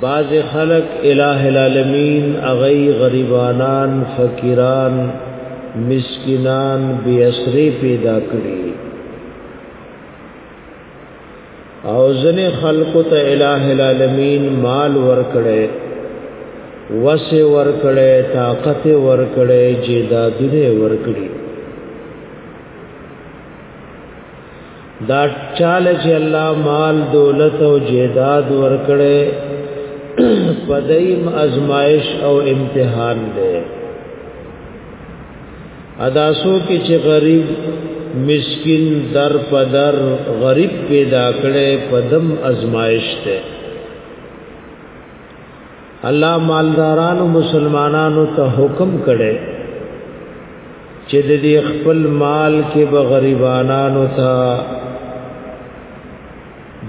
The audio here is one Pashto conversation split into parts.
باز خلق الہ العالمین اغی غریبانان فقیران مسکینان بی اسری پیدا کړی او ځنې خلق ته الہ العالمین مال ورکړي وس ورکړي طاقت ورکړي جیدادونه ورکړي دا چاله چې الله مال دولت او جیداد ورکړي پدایم ازمائش او امتحان دی ادا سو کې چې غریب مسکین در پدر غریب پیدا کړي پدم ازمائش ته الله مالدارانو مسلمانانو ته حکم کړي چې د دې خپل مال کې به غریبانو ته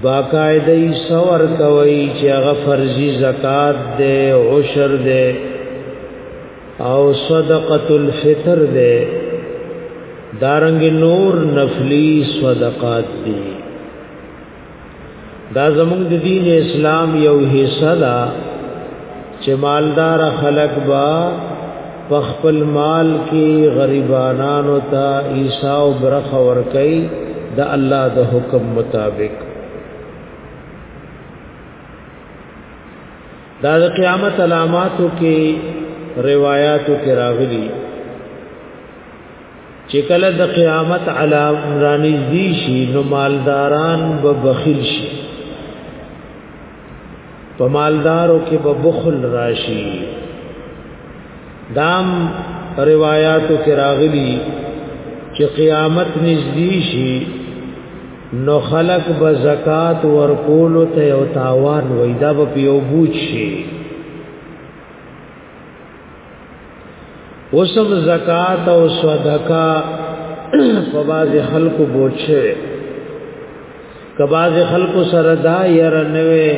باقاعده یې څور کوي چې هغه فرضي زکات ده عشر ده او صدقه الفطر ده دارنګ نور نفلی صدقات دي دا زمونږ د دین اسلام یو حصہ ده چې مالدار خلک با په خپل مال کې غریبانو ته عیسی او برخه ورکړي د الله د حکم مطابق دا د قیامت علاماتو کې روایتو کې راغلي چې کله د قیامت علام رانږدې شي نو مالداران به بخیل شي په مالدارو کې به بخل راشي دام روایاتو کې راغلي چې قیامت نږدې شي نو خلق به زکات ورکول ته یو تاوان وای دا به یو بوج شي اوسم زکات او صدقه په باز خلکو بوچه کباز خلکو سره دا ير نوې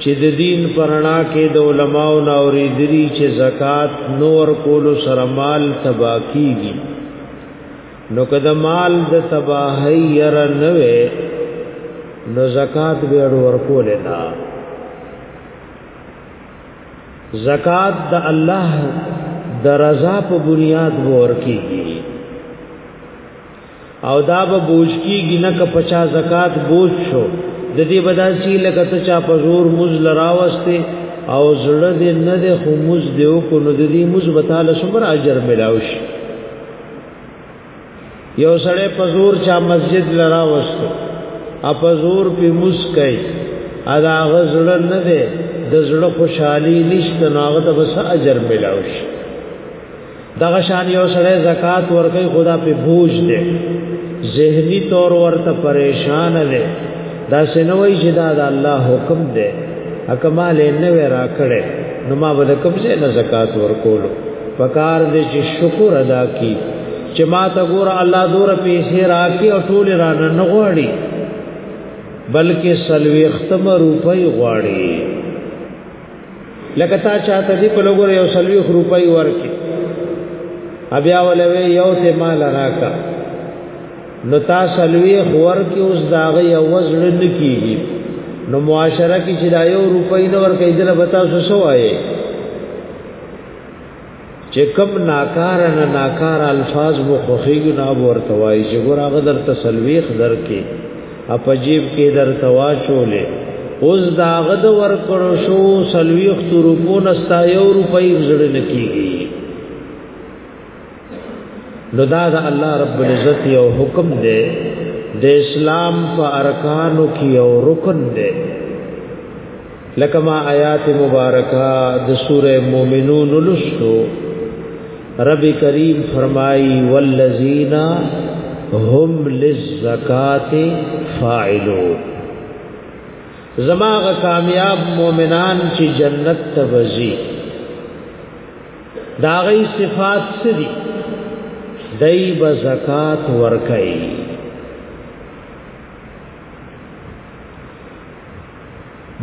چې د دین پرنا کې د علماو نورې دری چې زکات نور کولو سره مال تبا کیږي نو کده مال د تباہی ير نوې نو زکات به ور کول نه زکات د الله د رضا په بنیاد ور کیږي او دا به بوج کیږي نه که پچا زکات بوج شو د دې بداسي لکه ته چا په زور مز لراوسته او زړه دې نه د خموز دیو کو نو د دې مز بتاله څومره اجر ملاوي شي یو سړی په زور چا مسجد لرا وستو اپ زور په مسکای ادا غزړه نه ده د زړه خوشحالي نشته نو هغه ته بس اجر ملاوي شي دغه شان یو سړی زکات ورکړي خدا په بوج ده زهنی طور ورته پریشان ده دا سنوي چې دا د الله حکم دی اکمال یې نه ورا کړې نو ما به کوم څه نه زکات ورکول پکار دې چې شکر ادا کی چې ما ته ګور الله دور پیسې راکې او ټول را نه غواړي بلکې سلوي ختم روپي غواړي لکه تا چاته دی په لګور یو سلوي روپۍ ورکې بیا ولوي یو سه مال راکا نو تا سلوي خور کې اوس داغه یو وزړ نه کیږي نو معاشره کې چې دا یو روپۍ نه ورکې دله بتا سو سوایې چې کم ناکار نه ناکار الفاظ مو خوخیږي نه ورته وایي چې ګور هغه در تسلويخ درکې اپ جیب کې در تواچولې اوس داغه د ور کړو شو سلويخ تو روپو نستا یو روپۍ زړه نکیږي نو دا د الله رب العزت یو حکم دی د اسلام په ارکانو کې یو رکن دی لکه ما آیات مبارکه د سوره مومنون لستو رب کریم فرمای والذین هم للزکات فاعلون زماغه کامیاب مؤمنان چې جنت ته وځي دا غي صفات سدي دای به زکات ورکړي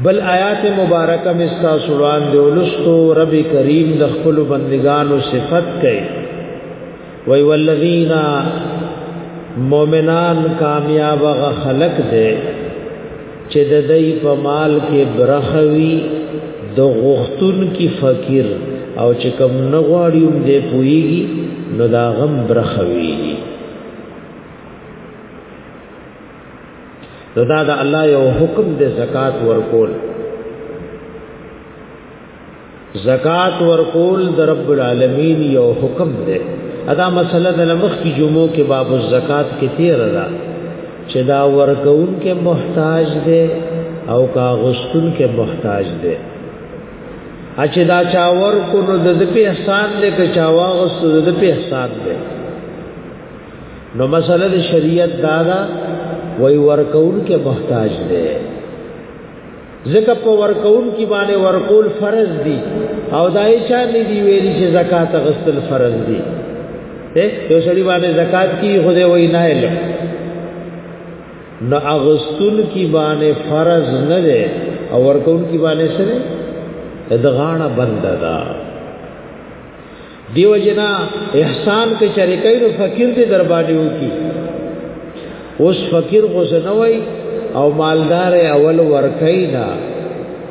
بل آیات مبارکه مستا سلوان دی ولستو رب کریم د خپل بندگانو صفت کوي وی والذین مؤمنان کامیاب غ خلق دی چې د دې په مال کې برخوي د غختون کی فقیر او چې کم نغواړي هم دې پويږي نو دا غم برخوي نو دا د الله یو حکم دی زکات ورکول زکات ورکول د رب العالمین یو حکم دی ادا مسله د لمخ کی جمعو کې باب الزکات کې تیر را چې دا ورکون کې محتاج دی او کا غستون کې محتاج دی اچې دا چا ورکو نو د دې په احسان دې کې چا واغستو د دې په احسان دی نو مسله د شریعت دا دا وای ورکون کې محتاج دی زکه په ورکون کې باندې ورکول فرض دي او دای چا نه دی ویلي چې زکات غسل فرض دي یو سړي باندې زکات کی خدای وای نه اله نو اغستون کی باندې فرض نه دی او ورکون کی باندې سره د غاڼه بند ده دیو جنا احسان کې شریکای نو فقیر دې در باندې وکی اوس فقیر خو سنوي او مالدار اول ورکای نه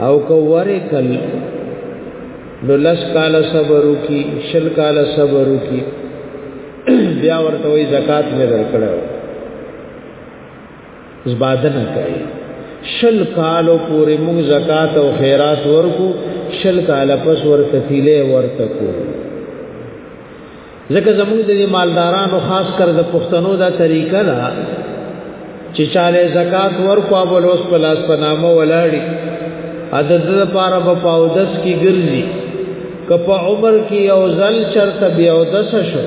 او کو ورکل نو لس کال صبر وکي شل کال صبر وکي بیا ورته وي زکات مې درکړو زبادنه کوي شل کالو پورې موږ زکات او خیرات ورکو شل کال پس ورته تیلې ورته کو ځکه زموږ د مالدارانو خاص کر د پښتنو دا طریقه ده چې چاله زکات ورکو اول اوس په لاس په نامه ولاړی عدد لپاره په پاودس کې ګرځي کپا عمر کی او زل چرته بیا او دس شو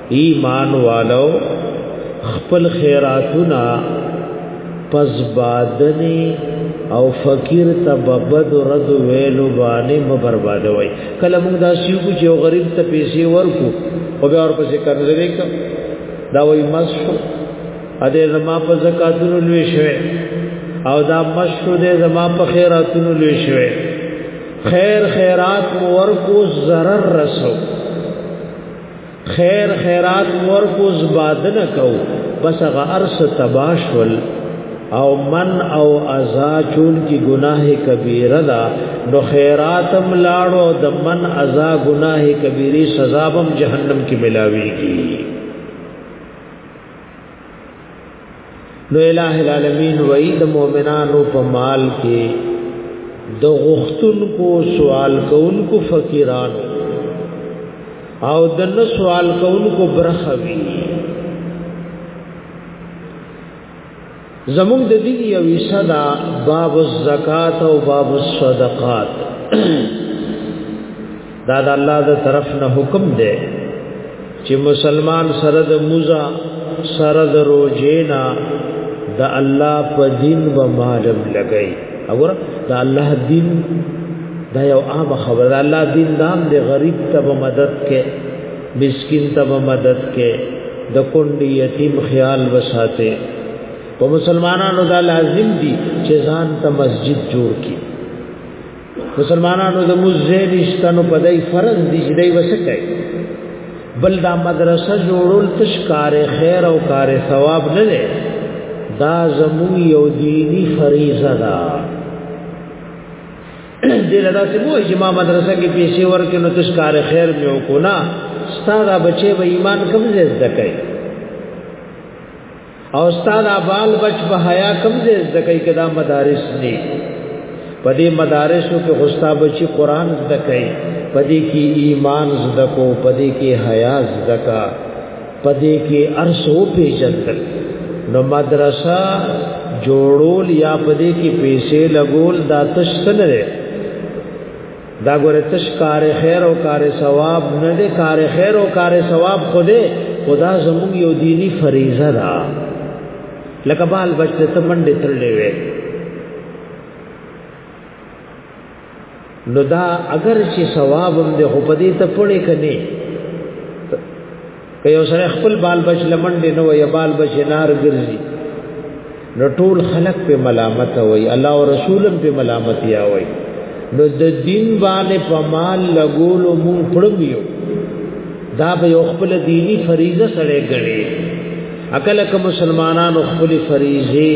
ایمان والو خپل خیراتونه پس بادنی او فقیر ته ببد رد ویلو باندې مبرباد وای کله موږ دا شیو کو چې غریب ته پیسې ورکو او بیا ورپسې قرضې کا دا وای مسو ا دې زما په زکاتونو لوي شوه او دا مسو دې زما په خیراتونو لوي شوه خیر خیرات مو ورکو zarar رسو خیر خیرات مور کو زبادنه کو بس هغه ارس تباشل او من او ازا چون کی گناہ کبیره دا نو خیراتم لاړو د من ازا گناہ کبیره سزا بم جهنم کې ملاويږي نو الہ العالمین وای د مؤمنانو په مال کې د غختونکو سوال کوونکو فقیرانو او د نه سوال کوونکو برخوي زمون د دې یو صدا باب الزکات او باب الصدقات دا د الله د طرف نه حکم دی چې مسلمان سره د موزا سره د روجینا د الله په دین و مالم لګی او د الله دین دا یو عام خبر الله دین دام د غریب ته مدد کې مسکین ته مدد کې د کندې یتیم خیال وساته په مسلمانانو دا لازم دي چې ځان ته مسجد جوړ کړي مسلمانانو د مزه نشتنو په دای فرض دي چې دای وسکای بل دا مدرسه جوړول تشکار خیر او کار ثواب نه ده دا زمو یو دینی فریضه ده دې لدا چې وو چې ما مدرسه کې پیسې ورکې نو تشکار خیر مې وکړه ستاره بچي به ایمان کوم زده کوي او استاد ابال بچ په حیا کم دې زکای کدا مدارس نه پدې مدارسو کې غصتا بچي قران زده کوي پدې کې ایمان زده کو پدې کې حیا زده کا پدې کې ارسو پیژندل نو مدرسه جوړول یا پدې کې پیسې لګول دا تشتنه دا ګوره تش کار خیر او کار ثواب نه دې کار خیر او کار ثواب خوده خدا زموږ یو دینی فریضه ده لکه بال بچته ته منډه ترلې وې نو دا اگر چې ثواب هم دې خو پدې ته پړې کني که یو سره خپل بال بچ لمنډې نه وي بال بچ نار ګرځي نو ټول خلق په ملامت وي الله او رسولم په ملامت یا وي نو د دین باندې په مال لګولو مونږ پړمیو دا به یو خپل دینی فریضه سره غړي اکل که مسلمانانو خپل فریضه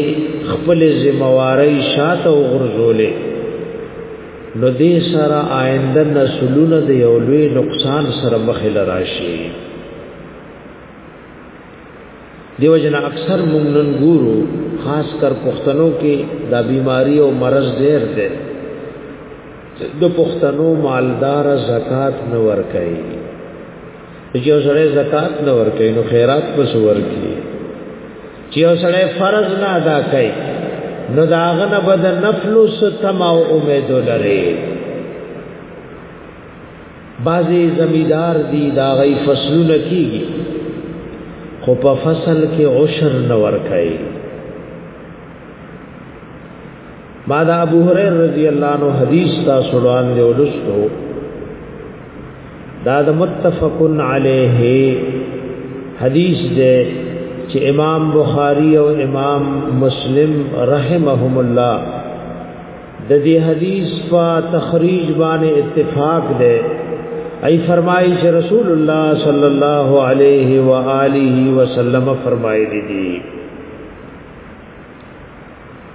خپل ذمہواری شاته وغورځولې نو دې سره آینده نسلونه د یو لوی نقصان سره مخ لراشي دیو جن اکثر مونږ نن ګورو خاص کر پښتنو کې دا بیماری او مرض ډېر دی د پښتنو مالدار زکات نه ور کوي چې یو سره زکات نه ور کوي نو خیرات پس ور کوي چې یو سړی فرض نه ادا کوي نو دا غنه بد نفل ستم او امید لري بعضی زمیدار دی دا غي فصلونه کیږي خو په فصل کې عشر نه ور کوي ما دا ابو هريره رضی الله عنه حدیث تا سړوان دی ولستو دا د متفقن علیه حدیث دی چې امام بخاری او امام مسلم رحمهم الله د دې حدیث په تخریج باندې اتفاق ده ای فرمایي چې رسول الله صلی الله علیه و آله وسلم فرمایلی دي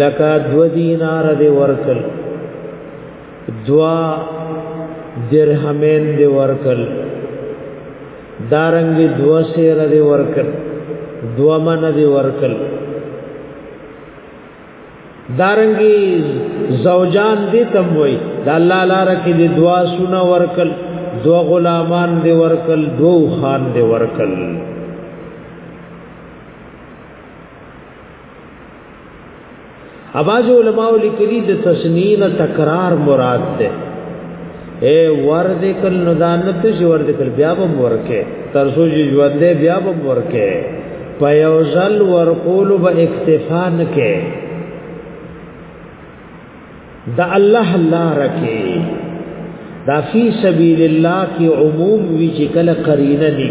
لکا دو دینار دی ورکل دوا درهمین دی ورکل دارنګ دو سیر دی ورکل دو من دی ورکل دارنګي زوجان دې تم وای د الله لار کې دې دعا سونه ورکل دو غلامان دې ورکل دو خان دې ورکل اباز علماء لیکلي د تسنین تکرار مراد ده اے ورد کل ندانت شي ورد کل بیا به ورکه ترسو جی ژوند بیا به ورکه پیوزل ورقول به اکتفا نه کې دا الله الله رکه دا فی سبیل الله کی عموم وی چې کله قرینه دي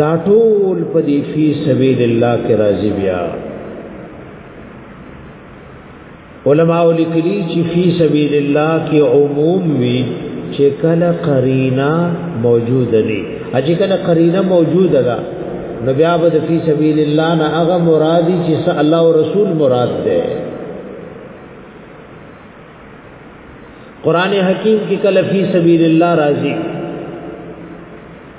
دا ټول په دې فی سبیل الله کې راځي بیا علماء لیکلي چې فی سبیل الله کې عموم وی چې کله قرینا موجود نه اجي کله قرینا موجود ده نو بیا به فی سبیل الله نه هغه مرادي چې الله او رسول مراد ده قران حکیم کې کله فی سبیل الله راځي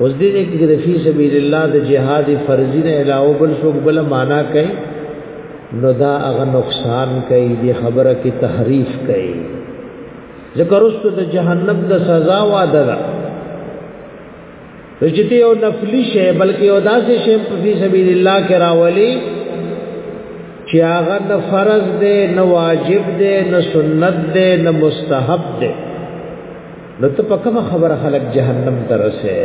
اوس دې دې کې د فی سبیل الله د جهاد فرضی نه علاوه بل څوک بل معنا کوي نو دا هغه نقصان کوي دې خبره کې تحریف کوي ذکر است د جهنم د سزا وعده ده رجتی او نفلی شی بلکې او داسې شی په فی سبیل الله کې راولي چې هغه د فرض دی نه واجب دی نه سنت دی نه مستحب دی نو ته په کومه خبره خلک جهنم ته رسې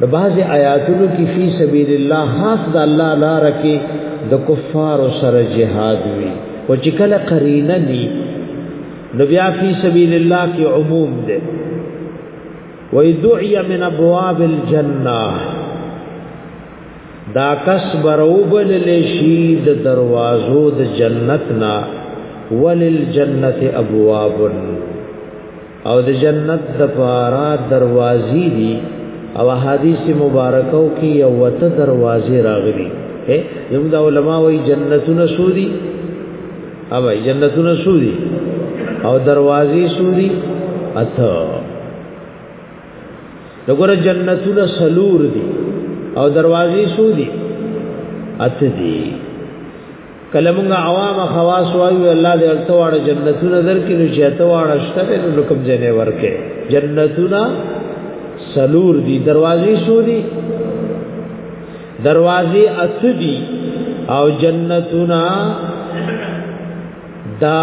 نو بعضې آیاتونو کې فی سبیل الله خاص د الله لاره کې د کفارو سره جهاد وي خو چې کله قرینه ني نو بیا فی سبیل الله کې عموم دی وَإِذْ دُعِيَ مِنْ أَبْوَابِ الْجَنَّةِ دا کس بروبل لشی د دروازو د جنت نا ولل جنت ابواب او د جنت د پارا دروازې دي او حدیث مبارکو کې یو وته دروازې راغلي اے زموږ د علما وای جنتونه سودي او جنتونه سودي او دروازې سودي اته دغه جنتونه سلور دي او دروازې سو دي اته دي کله موږ عوام خواص وایو الله دې الته واړه جنتونه درکې نو چې اته واړه شته نو کوم ځای ورکه جنتونه سلور دي دروازې سو دي دروازې اته دي او جنتونه دا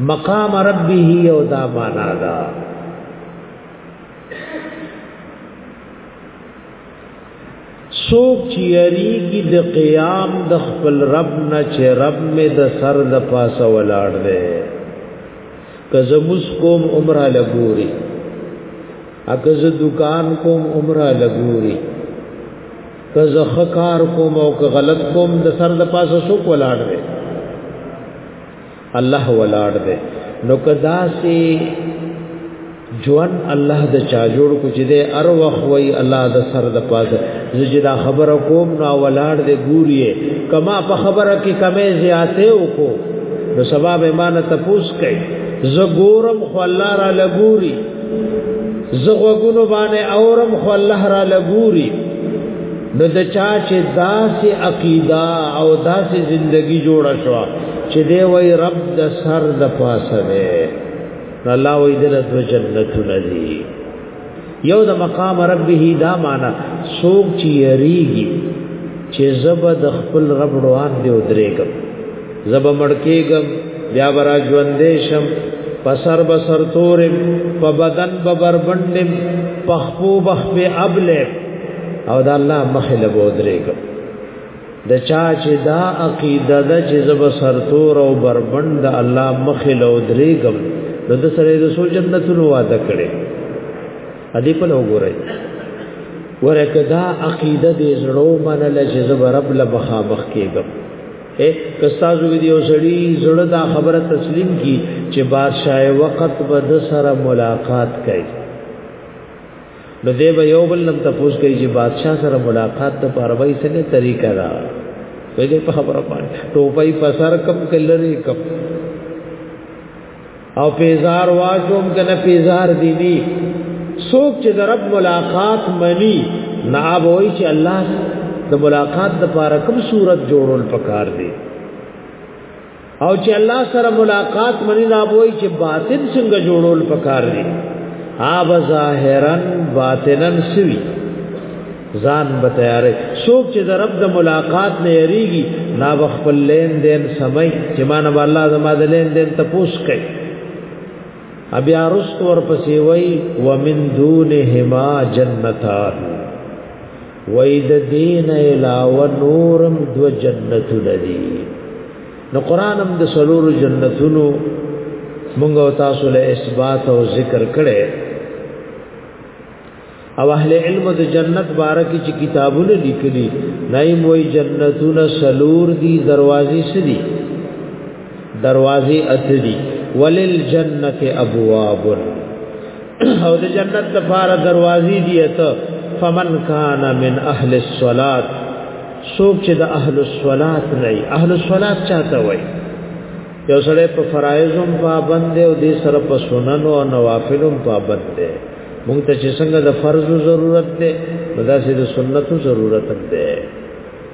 مقام ربه او دا معنا دا سوک چیری کی د قیام د خپل رب نه چې رب می د سر د پاسه ولاړ دی که زموس کوم عمره لګوري اګه ز دکان کوم عمره لګوري که زخکار کوم او که غلط کوم د سر د پاسه سوک ولاړ دی الله ولاړ دی نو کدا سي جوان الله د چا جوړ کو چې د ار وخت وای الله د سر د پاسه زجدا خبره کوم نو ولاړ دې ګوري کما په خبره کې کمې زیاته وکو نو سبب ایمان تپوس کوي ز ګورم خو الله را لګوري ز غوګونو باندې اورم خو الله را لګوري نو د چا چې داسې عقیده او داسې زندگی جوړه شو چې دی وای رب د سر د پاسه دی الله وای دل د جنتونه دی یو د مقام ربه دا معنا سوق چې یریږي چې زبد خپل رب روان دی او درېګم زب مړکیګم بیا برا ژوندې شم پسر بسر تورم په بدن به بربندم پخپو بخ به ابله او دا الله مخې له بودرېګم د چا چې دا عقیده ده چې زب سرتور او بربند الله مخې له درېګم نو د سره د سو جنتونو وعده کړي ادي په لو ګورئ ورکه دا عقیده دې زړو منل چې زب رب له مخامخ کېګم اے کستازو ویدیو سړی زړه دا خبره تسلیم کی چې بادشاہ وخت به د سره ملاقات کوي نو دی به یو بل لم تفوس کوي چې بادشاہ سره ملاقات ته پاروي سره طریقه را وې دې په خبره باندې ټوپای په سر کم کلري کم او پیزار واجوم کنه پیزار دی دی سوک چې د رب ملاقات منی نه وای چې الله د ملاقات د پاره کوم صورت جوړول پکار دی او چې الله سره ملاقات منی نه وای چې باطن څنګه جوړول پکار دی آب ظاهرا باطنا سوی ځان به تیارې څوک چې د رب د ملاقات نه یریږي نا بخپل لین دین سمي چې مان به الله زما د لین دین ته پوس کوي بیا رست ور پسې وای ومن دونهما جنتان وای د دین علاوه نورم دو جنتو لري نو قران هم د سلور جنتونو مونږ تاسو له اثبات او ذکر کړي او اهل علم د جنت باره کې چې کتابونه لیکلي نایم وای جنتونه سلور دي دروازې سدي دروازې اتدي ولل جنت ابواب او د جنت لپاره دروازې دي ته فمن کان من اهل الصلات سوک چې د اهل الصلات نه اهل الصلات چاته وای یو سره په فرایزم پابند دی او د سره په سنن او نوافلم پابند دی مونږ ته چې څنګه د فرض ضرورت ده نو دا سي د سنت ضرورت ده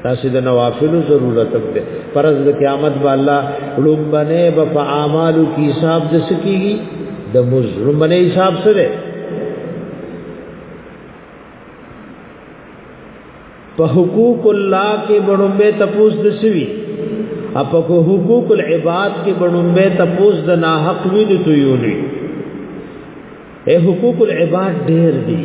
دا سي د نوافل ضرورت ده فرض د قیامت به الله علوم باندې به په اعمالو کې حساب د سکیږي د مزرم باندې حساب سره په حقوق الله کې بڑومبه تپوس د سوي اپا کو حقوق العباد کې بڑومبه تپوس د ناحق وی د تویولوي اے حقوق العباد ډیر دی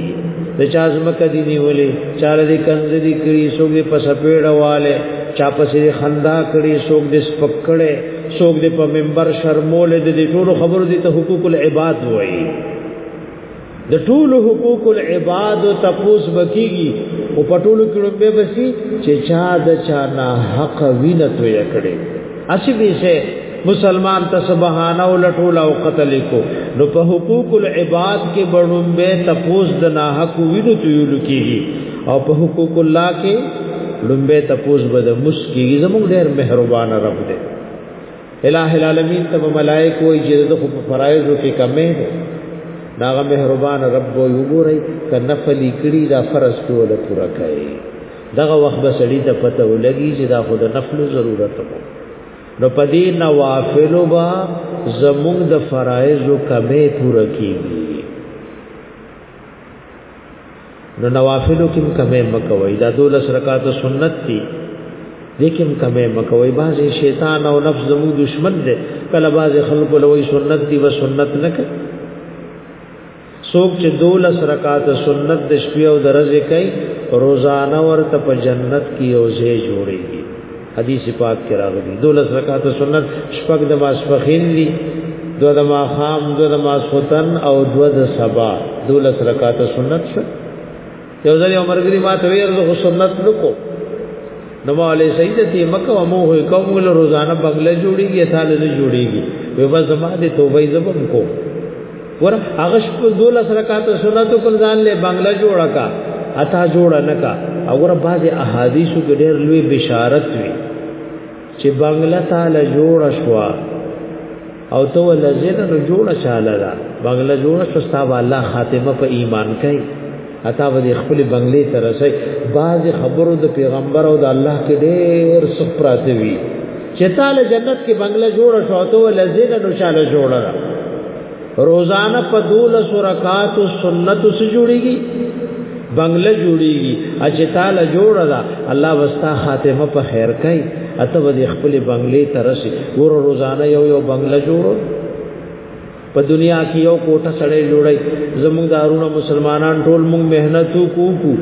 د چا زمکه دی نیولې چا لري کنز دی کړی څوک دې په سپېړه والے چا پسې خندا کړی څوک دې سپکړې څوک دې په منبر شرمولې د دې ټولو خبرو دي ته حقوق العباد وایي د ټولو حقوق العباد تپوس بکیږي او په ټولو کې لومبه بسی چې چا د چا نه حق وینت وي کړی اسی به سه مسلمان ته سبحانه ولټول او قتل کو نو په حقوق العباد کې بړوم به تپوس د ناحق وینو تیول کیږي او په حقوق الله کې لومبه تپوس به د مسکیږي زموږ ډېر مهربان رب دی الہ العالمین تب ملائک وای چې د خو فرایض کې کمې ده داغه مهربان رب وګورئ کنه فلی کړي دا فرض ټول پورا کړي دغه وخت به سړی ته پته ولګي چې دا خود نفل ضرورت وو نو پدې نوافل با زموږ د فرایض او کمې پوره کیږي نو نوافل کوم کمې مکوي دا دولس رکعات سنت دي لیکن کمه مکوي باز شیطان او نفس زمو دشمن دي کله باز خلق لوی سنت دي و سنت نه کوي څوک چې دولس رکعات سنت د شپې او درځي کوي روزانه ورته په جنت کې یو ځای جوړيږي حدیث پاک کې راغلي دولس رکعات سنت شپږ د ماسپخین دي دو د ماخام دو د ماسوتن او دو د سبا دولس رکعات سنت شو یو ځل یو مرګري ما ته ویل زه سنت نکو نو ما له سید تی مکه و مو هو کوم له روزانه بغله جوړیږي سال نه جوړیږي وې بس زما دې توبه زبم کو ور هغه شپه دوله رکعات سنت کول ځان له بغله جوړا کا اتا جوړا نه کا اور بعض احادیثو کې ډېر لوی بشارت وی چې بغله تعالی جوړ شوا او تو لزین نو جوړه چاله دا بغله جوړه سستا والا خاتمه په ایمان کوي اتا به خپل بنگلې تر رسي باز خبرو د پیغمبر او د الله کې ډېر سخت پراته وي چې تعالی جنت کې بنگله جوړه شو تو لزین نو چاله جوړه روزانه په دولس رکعات سنت سره جوړيږي بنگله جوړيږي اچ تعالی جوړه دا الله واستا خاتمه په خیر کوي اته به خپل بنگلې ترسي ور روزانه یو یو بنگله جوړ په دنیا کې یو کوټه سړې جوړي زموږ دارونه مسلمانان ټول موږ مهنت وکړو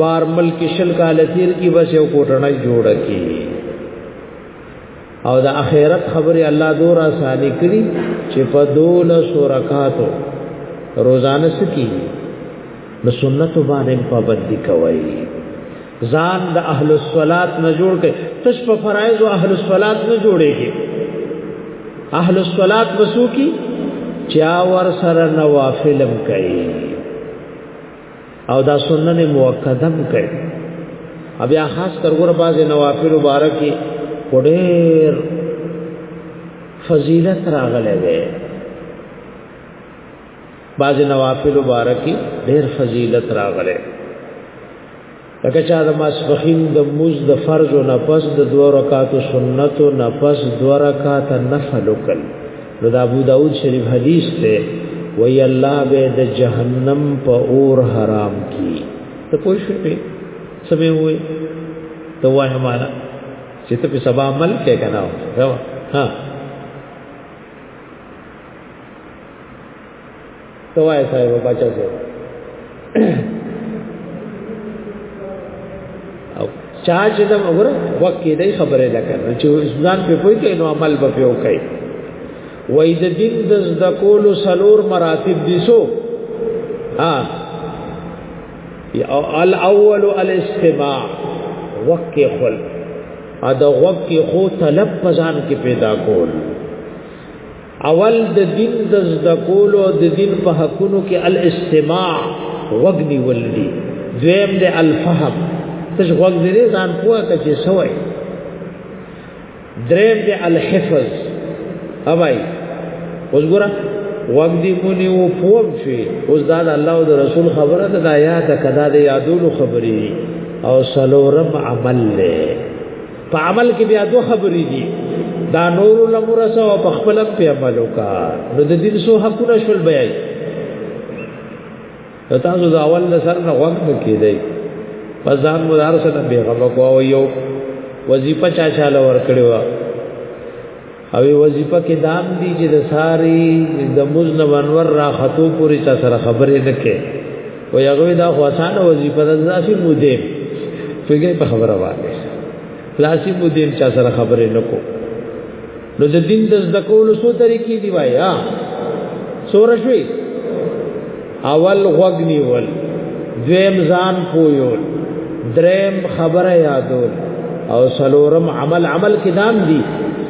بار ملک شل کال تیر کی بس یو کوټه نه جوړ کی او د اخرت خبره الله دور آسانی کړی چې په دول سورکاتو روزانه سکی نو سنت باندې پابندي کوي ځان د اهل الصلات نه جوړ کړي تش په فرایض او اهل الصلات نه جوړيږي اهل الصلات بسو کی چا ور سره نوافلم کوي او دا سنن موقدم کوي بیا خاص تر ګور باز نوافل مبارکي وړر فضیلت راغله وي بعض نوافل مبارکي ډېر فضیلت راغله لکه چې د ماسپخین د موز د فرض او نفس د دوه رکعاتو سنت او نفس دوه رکعات نفل وکړ نو د ابو داود شریف حدیث ته وی الله به د جهنم په اور حرام کی ته پوه شو په سمې وې ته وایه معنا چې ته په سبا عمل کې کناو ها توای صاحب بچا سي او چا چې دا وګوره وخت کې دای خبره ده کنه چې ځان په کوی کې نو عمل به پیو کوي وای د دین د زده کولو سلور مراتب دي سو ها الاول الاستماع وخت کې خپل ا د وخت کې خو طلب پزان کې پیدا کول اول د دین د زده کولو او د دین په حقونو کې الاستماع وغنی ولدي دویم د الفهم تش غوږ دې ځان پوهه کچې سوې دریم د الحفظ اوای اوس ګوره وغ دې مونږ وو پوم شي اوس دا الله او رسول خبره ده دا یاد کدا د یادولو خبرې او سلورم عمل له په عمل کې بیا دوه خبرې دي دا نور لمرسه او په خپل په عمل وکا نو د دین سو حقونه شول بیا تاسو دا اول سر نه وخت کې دی په ځان مدار سره به غو کو یو وظیفه چا چاله ور کړو او وظیفه کې دام دی چې د ساری د مزن ونور را خطو پوری چا سره خبرې نه کې او یغوی دا خو اسانه وظیفه ده ځاسي مودې فکر په خبره وایي لاسي مودې چا سره خبرې نه کو نو د دین د زکول سو طریقې دی وایا سورشوي اول غوږ نیول دویم ځان پویول دریم خبره یادول او سلورم عمل عمل کې دام دي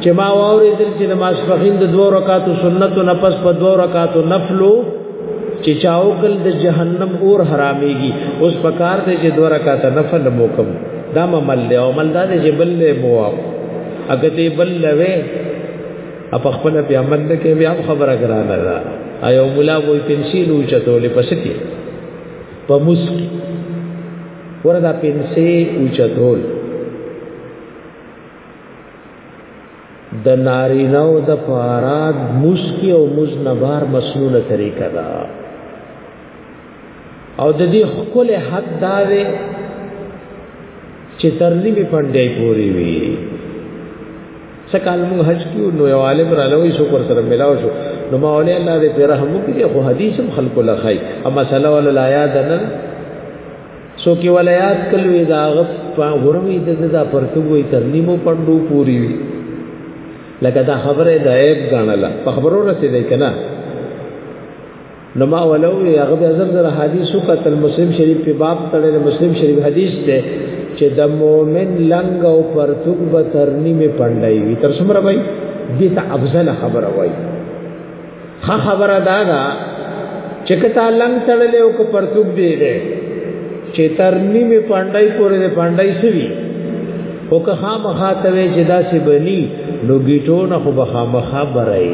چې ما واورېدل چې نماز فخین د دوه رکعاتو سنتو نه پس په دوه رکعاتو نفلو چې چاوکل د جهنم اور حراميږي اوس پکار دې چې دوه رکعاته نفل موکم دا عمل دی او عمل دا دې چې بل له مو اګه دې بل لوي اپ خپل بیا عمل نه کوي بیا خبره ګرانه ده ایو مولا وای پنسیل او چتولې پسکی په مسکی وردا پنسې او چتول د نارینه او د پاراد مسکی او مزنبار مسنونه طریقه ده او د دې خپل حد دا دی چې تر نیمه پندې پوری وي سکال مو حج کیو نو یو عالم را لوي شو پر سره ملاو شو نو مولای الله دې په رحم وکړي خو حدیث هم خلق له خای اما صلی الله علیه یاد نه سو کې ولایات کلوې دا غف په غرمې د دا پرته وي تر نیمو پندو پوری وي لکه دا خبره د عیب غنله په خبرو رسیدې کنا نو ما ولو هغه به زر زر حدیث وکړ مسلم شریف په باب تړل مسلم شریف حدیث ته چې د مؤمن لنګ او پرتګ به ترنی می پندای وی تر څومره وای دې ته افضل خبره وای خا خبره دا دا چې کته لنګ تړل او کو پرتګ دی دی چې ترنی می پندای پورې دی پندای سوي او که خا مخا ته چې دا سی بنی نو گیټو نه خو بخا مخا برای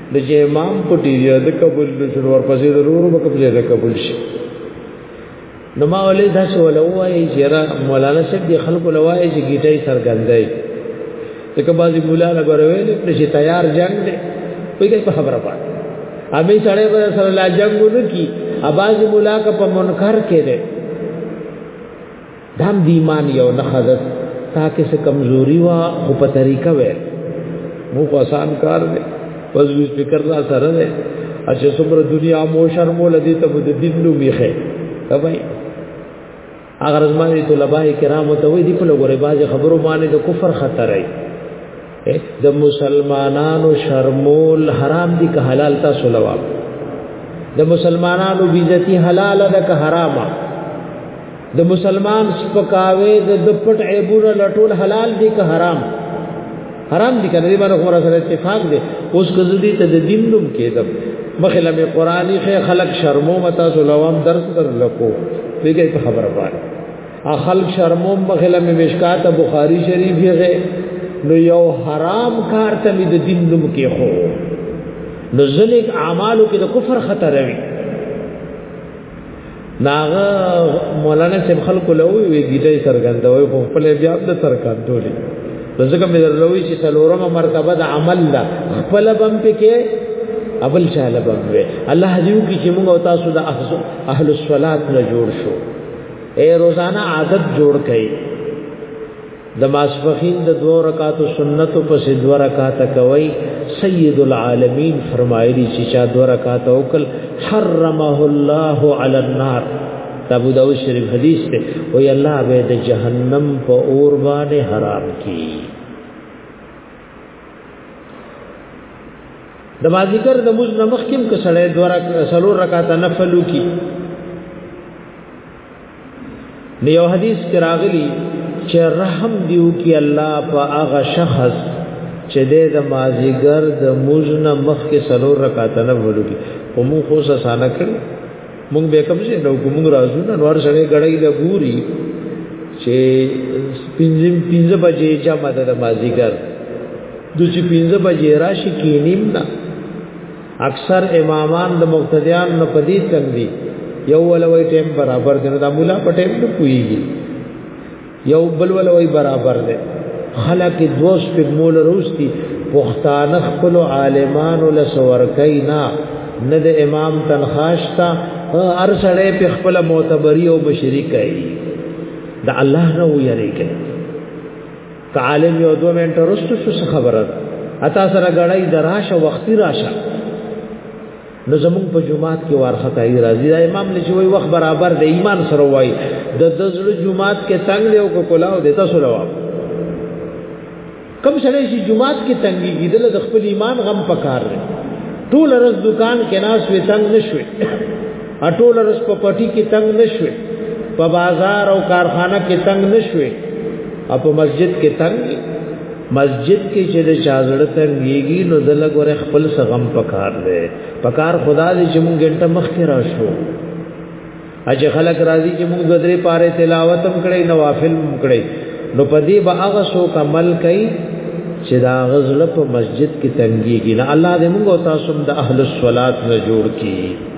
د چې امام پټي دی د قبول نشو ورپسې د رورو په قبول دی قبول شي نو ما ولې دا څه ولوای چې را مولانا صاحب دی خلکو لوای چې گیټای سرګندای ځکه بازي مولا لګوروي چې تیار جنگ دی وي کوي په خبره پات امي سره به سره لا جنگ ونکي اباز مولا کا په منکر کې دی دام دی ایمان یو نه خدس تاکه څه کمزوري وا خو په طریقه وې مو کو آسان کار دی پس وی فکر را سره دی اچھا څومره دنیا مو شرمو لدی ته د دین نو میخه کبای اگر ازمانی طلباء کرام ته وی دی په لګورې باز خبرو باندې د کفر خطر ای د مسلمانانو شرمول حرام دي که حلال تاسو لواب د مسلمانانو بیزتی حلال ده که حرامه د مسلمان سپکاوي د د پټ عیبونه لټول حلال دي که حرام حرام دي کنه دې باندې خو سره اتفاق دي اوس کزدي ته د دین نوم کېدم مخله می قرآنی خې خلق شرمو متا سلام درس در لکو پیګه په خبره باندې ا خلق شرمو مخله می مشکات بخاری شریف یې نو یو حرام کار ته د دین نوم کې خو نو ځلې اعمالو کې د کفر خطر وي ناغه مولانا صاحب خلکو له وی وی ګیټه سرګندوي خو خپل بیا د سرګندولې ځکه مې درلوي چې څلورمه مرتبه د عمل ده خپل بم پکې اول چاله بم وي الله دې وکړي چې موږ او تاسو د اهل الصلات نه جوړ شو اے روزانه عادت جوړ کړئ د ماسپخین د دوه رکعاتو سنتو پسې دوه رکعات کوي سید العالمین فرمایلی چې چا دوه رکعات وکړ حرمه الله علی النار ابو داود شریف حدیث ته وی الله به د جهنم په اور باندې حرام کی د مازیګر د موز نمخ کیم کسړې دوه رکعات سلور رکعات نفلو کی دیو حدیث کې راغلی چې رحم دیو کې الله په هغه شخص چې د مازیګر د موزنه مخ کې سلور رکعات نه ولګي او مو خو سانه کړ مونږ به کوم څه نو کوم راځو نو ور سره غړی د ګوري چې پنځم پنځه بجې جمع ده د مازیګر د چې پنځه بجې راشي کینیم نه اکثر امامان د مقتدیان نه پدی تنګ دي یو ولوي ټیم برابر دی دا مولا په ټیم نه پويږي یو بل ولوي برابر دی خلک دوست په مول روستي پښتانه خپل عالمانو له سورکای نه نه د امام تنخاشتا هر سړی په خپل معتبري او بشری کوي د الله نه ویری کوي که عالم یو دو منټه رستو شو څه خبره ده اتا سره غړای دراشه وختي راشه نو زمون په جمعات کې وارختای راځي دا امام لږ وی وخت برابر د ایمان سره وای د دزړه جمعات کې تنگ دی او کولاو د تاسو لواب کم سره شي جمعات کې تنګي کیدل د خپل ایمان غم پکار دی ټول رز دکان کې ناس وې تنگ نشوي اټول رس په پټي کې تنگ نشوي په بازار او کارخانه کې تنگ نشوي او په مسجد کې تنگ مسجد کې چې د چازړه تنګيږي نو د لګور خپل سغم پکار دی پکار خدا دې چې مونږ ګنټه مخ کې راشو اج خلک راضي چې مونږ د درې پاره تلاوت هم کړې نوافل هم کړې نو پدی به هغه سو کمل کئ چې دا غزل په مسجد کې تنګيږي نه الله دې موږ تاسو د اهل الصلات نه جوړ کړي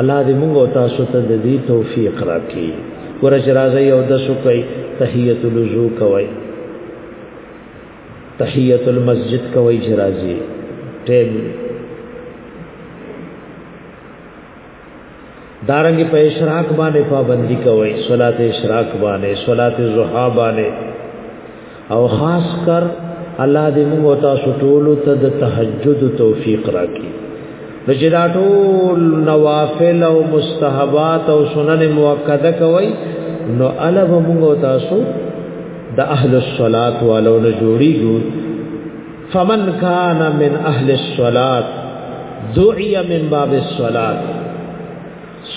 الله دې موږ او تاسو ته د دې توفیق راکړي ورج راځي او د سو کوي تحیت الوضو کوي تحیت المسجد کوي جرازي ټیم دارنګ په اشراق باندې پابندي کوي صلات اشراق باندې صلات ضحا باندې او خاص کر الله دې موږ تاسو ټول ته د تهجد توفیق راکړي نو چې دا ټول نوافل او مستحبات او سنن مؤکده کوي نو الوه موږ تاسو د اهل الصلات والو نه جوړیږو فمن کان من اهل الصلات دعی من باب الصلات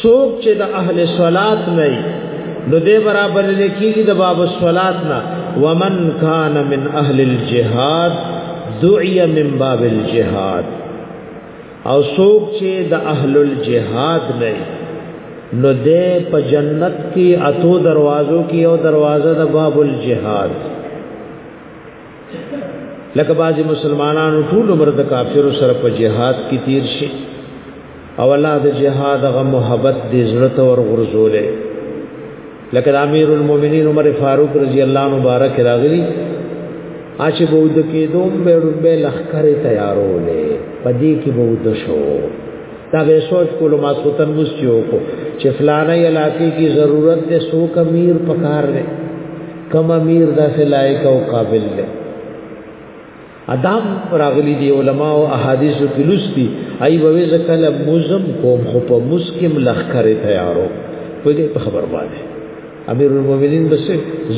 سوک چې د اهل صلات نه نو دې برابر لیکيږي د باب الصلات نه ومن کان من اهل الجهاد دعي من باب الجهاد او سوک چې د اهل الجهاد نه نو دې په جنت کې اتو دروازو کې او دروازه د باب الجهاد لکه بعضی مسلمانانو ټول عمر د کافرو سره په جهاد کې تیر شي او الله د جهاد غو محبت دې زړه ته ور غرزولې لکه امیر المؤمنین عمر فاروق رضی الله عنه مبارک راغلی اچ بود کې دوم به ربه لخر تیارولې پدې کې بود شو دا به سوچ کولو ما سوتن مسیو کو چې فلانه علاقې کی ضرورت ته سو کمیر پکار لري کم امیر دا سے لائق او قابل لے ادم راغلی دی علما او احادیث کې لستی ای وې زکل مزم کوم خو په مسکم لخ کرے تیارو په دې خبر باندې امیر المؤمنین بس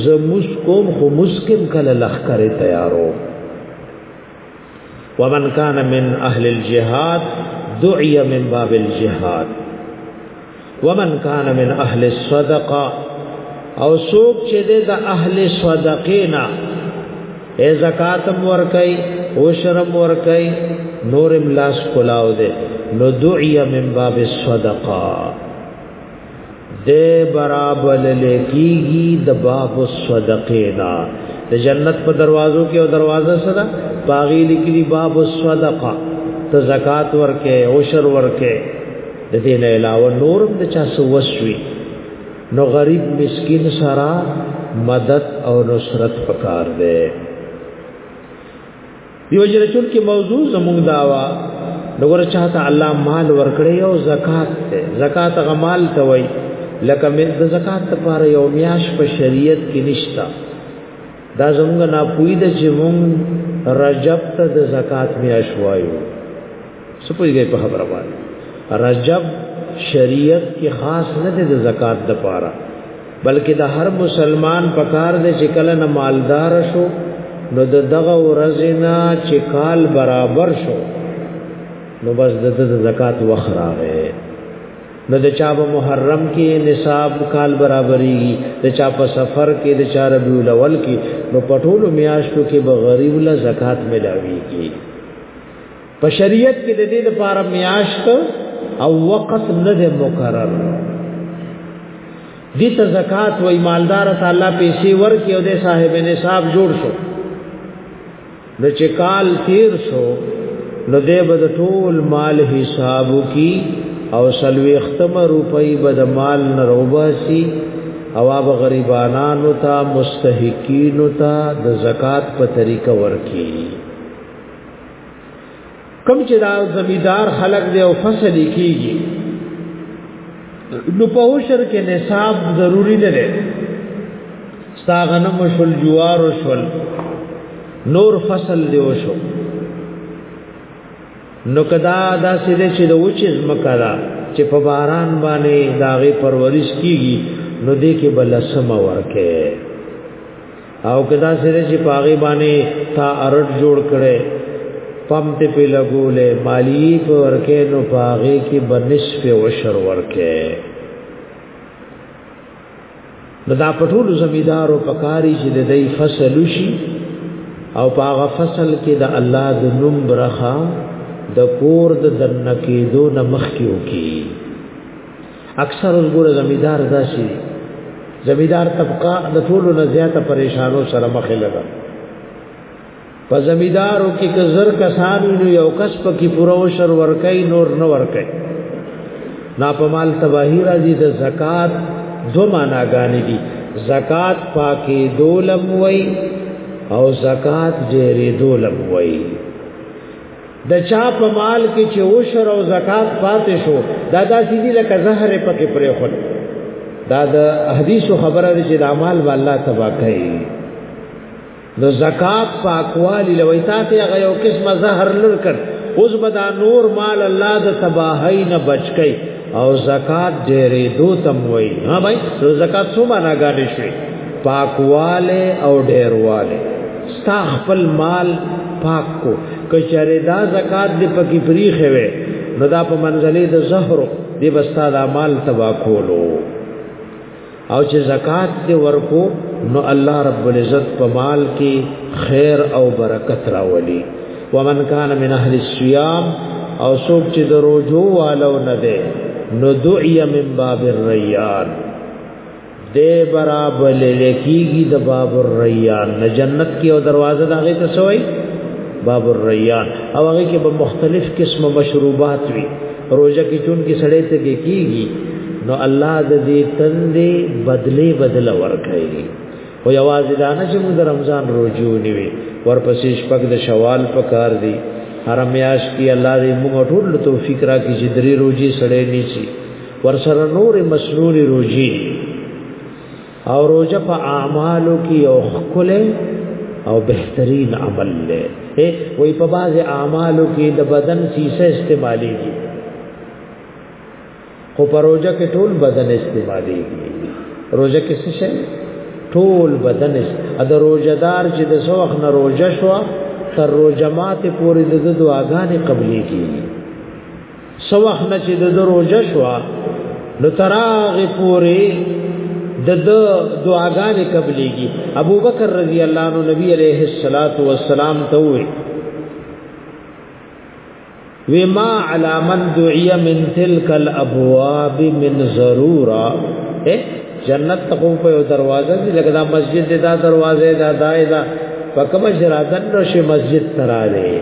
زموس کوم خو مسکم کله لخ کرے تیارو ومن کان من اهل الجهاد دعی من باب الجهاد ومن کان من اهل الصدقه او سوک چې د اهل صدقه نه ای زکاتم ورکای او شرم ورکای نورم لاس کولاو دے نو دعی من باب الصدقه د برابر لکیږي د باب الصدقه دا د جنت په دروازو کې او دروازه سره باغی لکلی باب الصدقه ته زکات ورکه او شر ورکه د دې نه علاوه نورم د چا سوسوي نو غریب مسکین سره مدد او نصرت پکار دی دیو جره چون کې موضوع زموږ داوا دغه چاته الله مال ورکړي او زکات ته زکات غمال ته وای لکه مې د زکات لپاره یو میاش په شریعت کې نشتا دا زموږ نه پوی د چې مونږ رجب ته د زکات میاش وایو سپوږی په خبره باندې رجب شریعت کې خاص نه دی د زکات د پاره بلکې د هر مسلمان په کار دی چې کله نه مالدار شو نو د دغه ورځینا چې کال برابر شو نو بس د زکات وخراغه نو د چا په محرم کې نصاب کال برابرۍ د چا په سفر کې د چا ربیع الاول کې نو پټول میاشتو کې به غریب له زکات ملاويږي په شریعت کې د دې لپاره میاشت او وقت نه دی مقرر دي ته زکات و ایماندار ته الله پیسې ورکي او د صاحب نصاب جوړ شو د چکال تیر شو نو دې بد ټول مال حساب کی او سلوي ختم روپي بد مال نه روباسي او اب غریبانانو ته مستحقینو ته د زکات په طریقه ورکي کم چې دا زمیدار خلق دی او فصل کیږي نو په شر کې نصاب ضروری نه دی ستا غنم شول جوار شول نور فصل دی وشو نو کدا دا سیده چې د وچز مکرا چې په باران باندې داغه پرورش کیږي نو دې کې بل سم ورکه او کدا سره چې پاغي باندې تا ارټ جوړ کړي پم ته په لګولې مالی په ورکه نو پاغي کې بنصف وشر ورکه نو دا پټول زمیدارو پکاري چې د دې فصل شي او پاغه فصل کې د الله د نوم برخه د کور د دنکې دو نمخ کیو کی اکثر اوس ګوره زمیدار داسي زمیدار طبقه د ټولو نه زیاته پریشانو سره مخ لګا په زمیدارو کې که زر کسان نو یو کس پکې پوره شر ورکای نور نه ورکای نا په مال تباہی راځي د زکات دو معناګانې دي زکات پاکي دولم وای او زکات جری دولم وای د چا په مال کې چې عشر او زکات پاتې شو دا داسې دي لکه زهر پکې پرې خل دا د حدیثو خبره ده چې د اعمال به الله تبا کوي نو زکات پاکوالی لوي تاسو هغه یو قسمه زهر لور کړ اوس به دا نور مال الله د تباہی نه بچ کړي او زکات ډېرې دو تم وای ها بھائی زکات څو معنا غاډې شوي پاکواله او ډېرواله ستا خپل مال پاک کو کچره دا زکات دې پکې پریخه وي نو دا په منځلې د زهرو دې بستا دا مال تبا کولو او چې زکات دې ورکو نو الله رب العزت په مال کې خیر او برکت راولي ومن کان من اهل الصيام او څوک چې د روزو والو نه ده نو دعي من باب الريان دې برابر لکیږي د باب الریان نه جنت کې او دروازه دا غي تسوي باب الریان او هغه کې به مختلف قسم مشروبات وي روزه کې چون کې سړې ته کې کیږي نو الله د دې تندې بدلې بدل ورکړي او یوازې دا نه چې موږ د رمضان روزو نیوي ورپسې شپږ د شوال په کار دی هر میاش کې الله دې موږ ټول توفیق راکړي چې درې روزي سړې نیسی ورسره نور مسنون روجي او روجه په اعمالو کې یو خله او بهترین عمل دی وای په باز اعمالو کې د بدن سیسه استعمالي دي خو په روجه کې ټول بدن استعمالي دي روجه کې څه شي ټول بدن د روجدار چې د سوخ نه روجه شو تر روجمات پورې د دعاګانې قبلي کیږي سو وخت نه چې د روزه شو نو تراغ پوری د د دعاګانې قبليږي ابو بکر رضی الله عنه نبی عليه الصلاه والسلام ته وې وما على من دعي من تلك الابواب من ضروره جنت ته په یو دروازه دی لکه دا مسجد دی دا دروازه دا دای دا په کوم شرادن نو شي مسجد تراله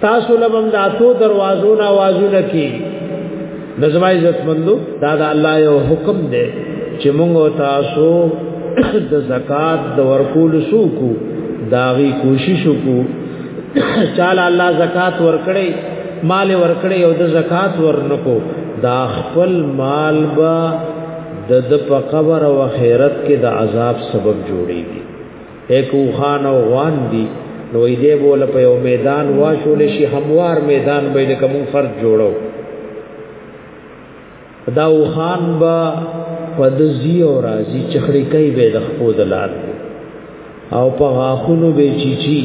تاسو لبم د اتو دروازو نه आवाजونه کی د زما عزت مندو دا د الله یو حکم دی چې موږ تاسو د زکات د ورکول سوکو داغي کوشش وکړو چاله الله زکات ورکړي مال ورکړي او د زکات ورنکو دا خپل مال با د د په قبر او خیرت کې د عذاب سبب جوړيږي ایک اوخان او غوان دی نو ایده بوله په یو میدان واشول شي هموار میدان به لکه مون فرد جوړو دا اوخان با پدزی او رازی چخړی کوي به د خپو دلار او په غاخونو به چیچی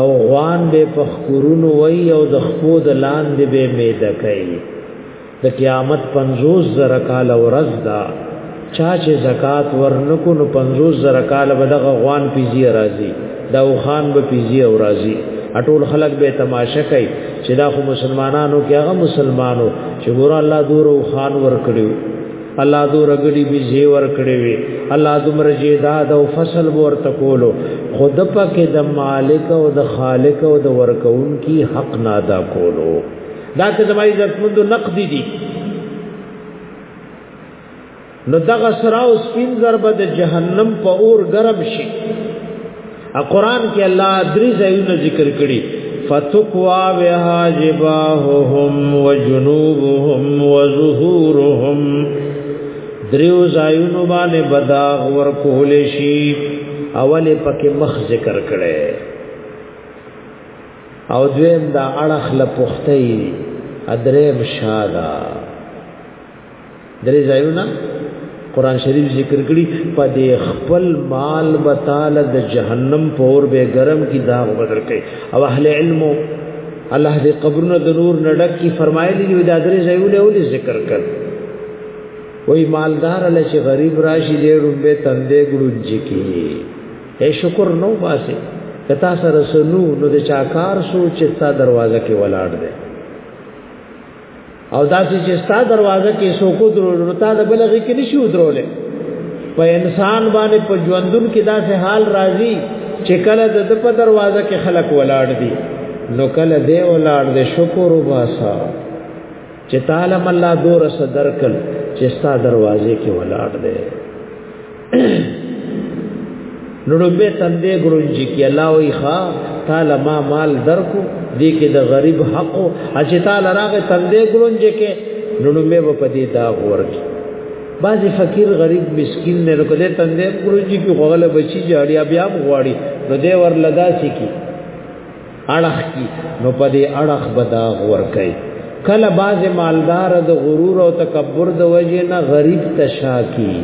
او غوان به په خورونو وای او د خپو دلان دی به میده کوي د قیامت 50 زره کال ورځ دا چا چې زکات ورنکو نو 50 زره کال به د غوان پیزی راځي دا وخان به پیزی او راځي اټول خلک به تماشه کوي چې دا خو مسلمانانو کې هغه مسلمانو چې ګور الله دور او خان ور کړیو الله دور غړي به زی ور کړی وي الله دمر جی دا د فصل ور تکولو خود پکې د مالک او د خالق او د ورکون کی حق نادا کولو دا ته زمای عزتمند نقد دي نو دغه سرا او سپین ضربه د جهنم په اور ګرم شي ا قران کې الله درې ځایونه ذکر کړي فتقوا بها جباههم وجنوبهم وظهورهم دریو ځایونو باندې بداغ ور کول شي اوله پکې مخ ذکر کړي او دویم دا اړخ له پخته یې ادریم شاده درې ځایونه قران شریف ذکر کړي په دې خپل مال بتاله د جهنم پور به گرم کی داغ بدر کوي او اهل علم الله دې قبرونو د نور نډک کی فرمایلی دی دا درې ځایونه ولې ذکر کړ وای مالدار لچ غریب راشي دې رومبه تندې ګړونځي کی اے شکر نو باسه کتا سره سنو نو د چاکار سو چې ستا دروازه کې ولاړ دی او داسې چې ستا دروازه کې سو کو درو تا د بلغې کې نشو درولې په انسان باندې په ژوندون کې داسې حال راځي چې کله د په دروازه کې خلق ولاړ دي نو کله دی ولاړ دی شکر وباسا چې تعالی الله دور سره درکل چې ستا دروازه کې ولاړ دی نو به تندې ګرونجي کې الله وي ښا تعالی ما مال درکو دې کې د غریب حق او چې تعالی راغې تندې ګرونجي کې نو به په دې دا ورکی بعضی فقیر غریب مسکین نه نو کله تندې ګرونجي کې غوغله بچي جاړي بیا غواړي نو دې ور لدا سي کی اړخ کی نو په دې اړخ بدا غور کوي کله باز مالدار د غرور او تکبر د وجې نه غریب تشا کی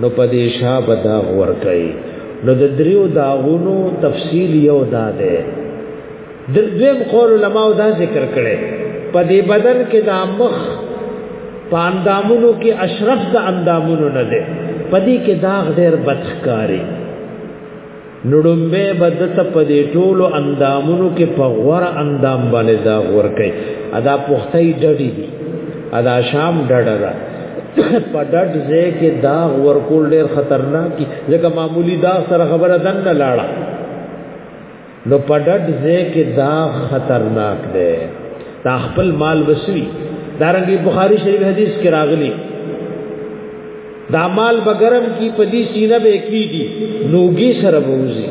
نو په دې شا بدا غور کوي نو د دریو داغونو تفصیل یو دا ده د دویم قول علماء دا ذکر کړي په دې بدن کې د مخ په اندامونو کې اشرف د اندامونو نه ده پدې کې داغ ډېر بدخکاری نړمبه بدت په دې ټولو اندامونو کې په غوړه اندام باندې دا غور کوي ادا پختای ډډې دي ادا شام ډډه ده په ډډ ځای کې دا غور کول ډېر خطرناک دي ځکه معمولی دا سره خبره دن نه لاړه نو په ډډ ځای کې دا خطرناک دی دا خپل مال وسوي دارنګي بخاری شریف حدیث کې راغلی دا مال بګرم کی په دې سینه به کیږي نوګي سره ووزي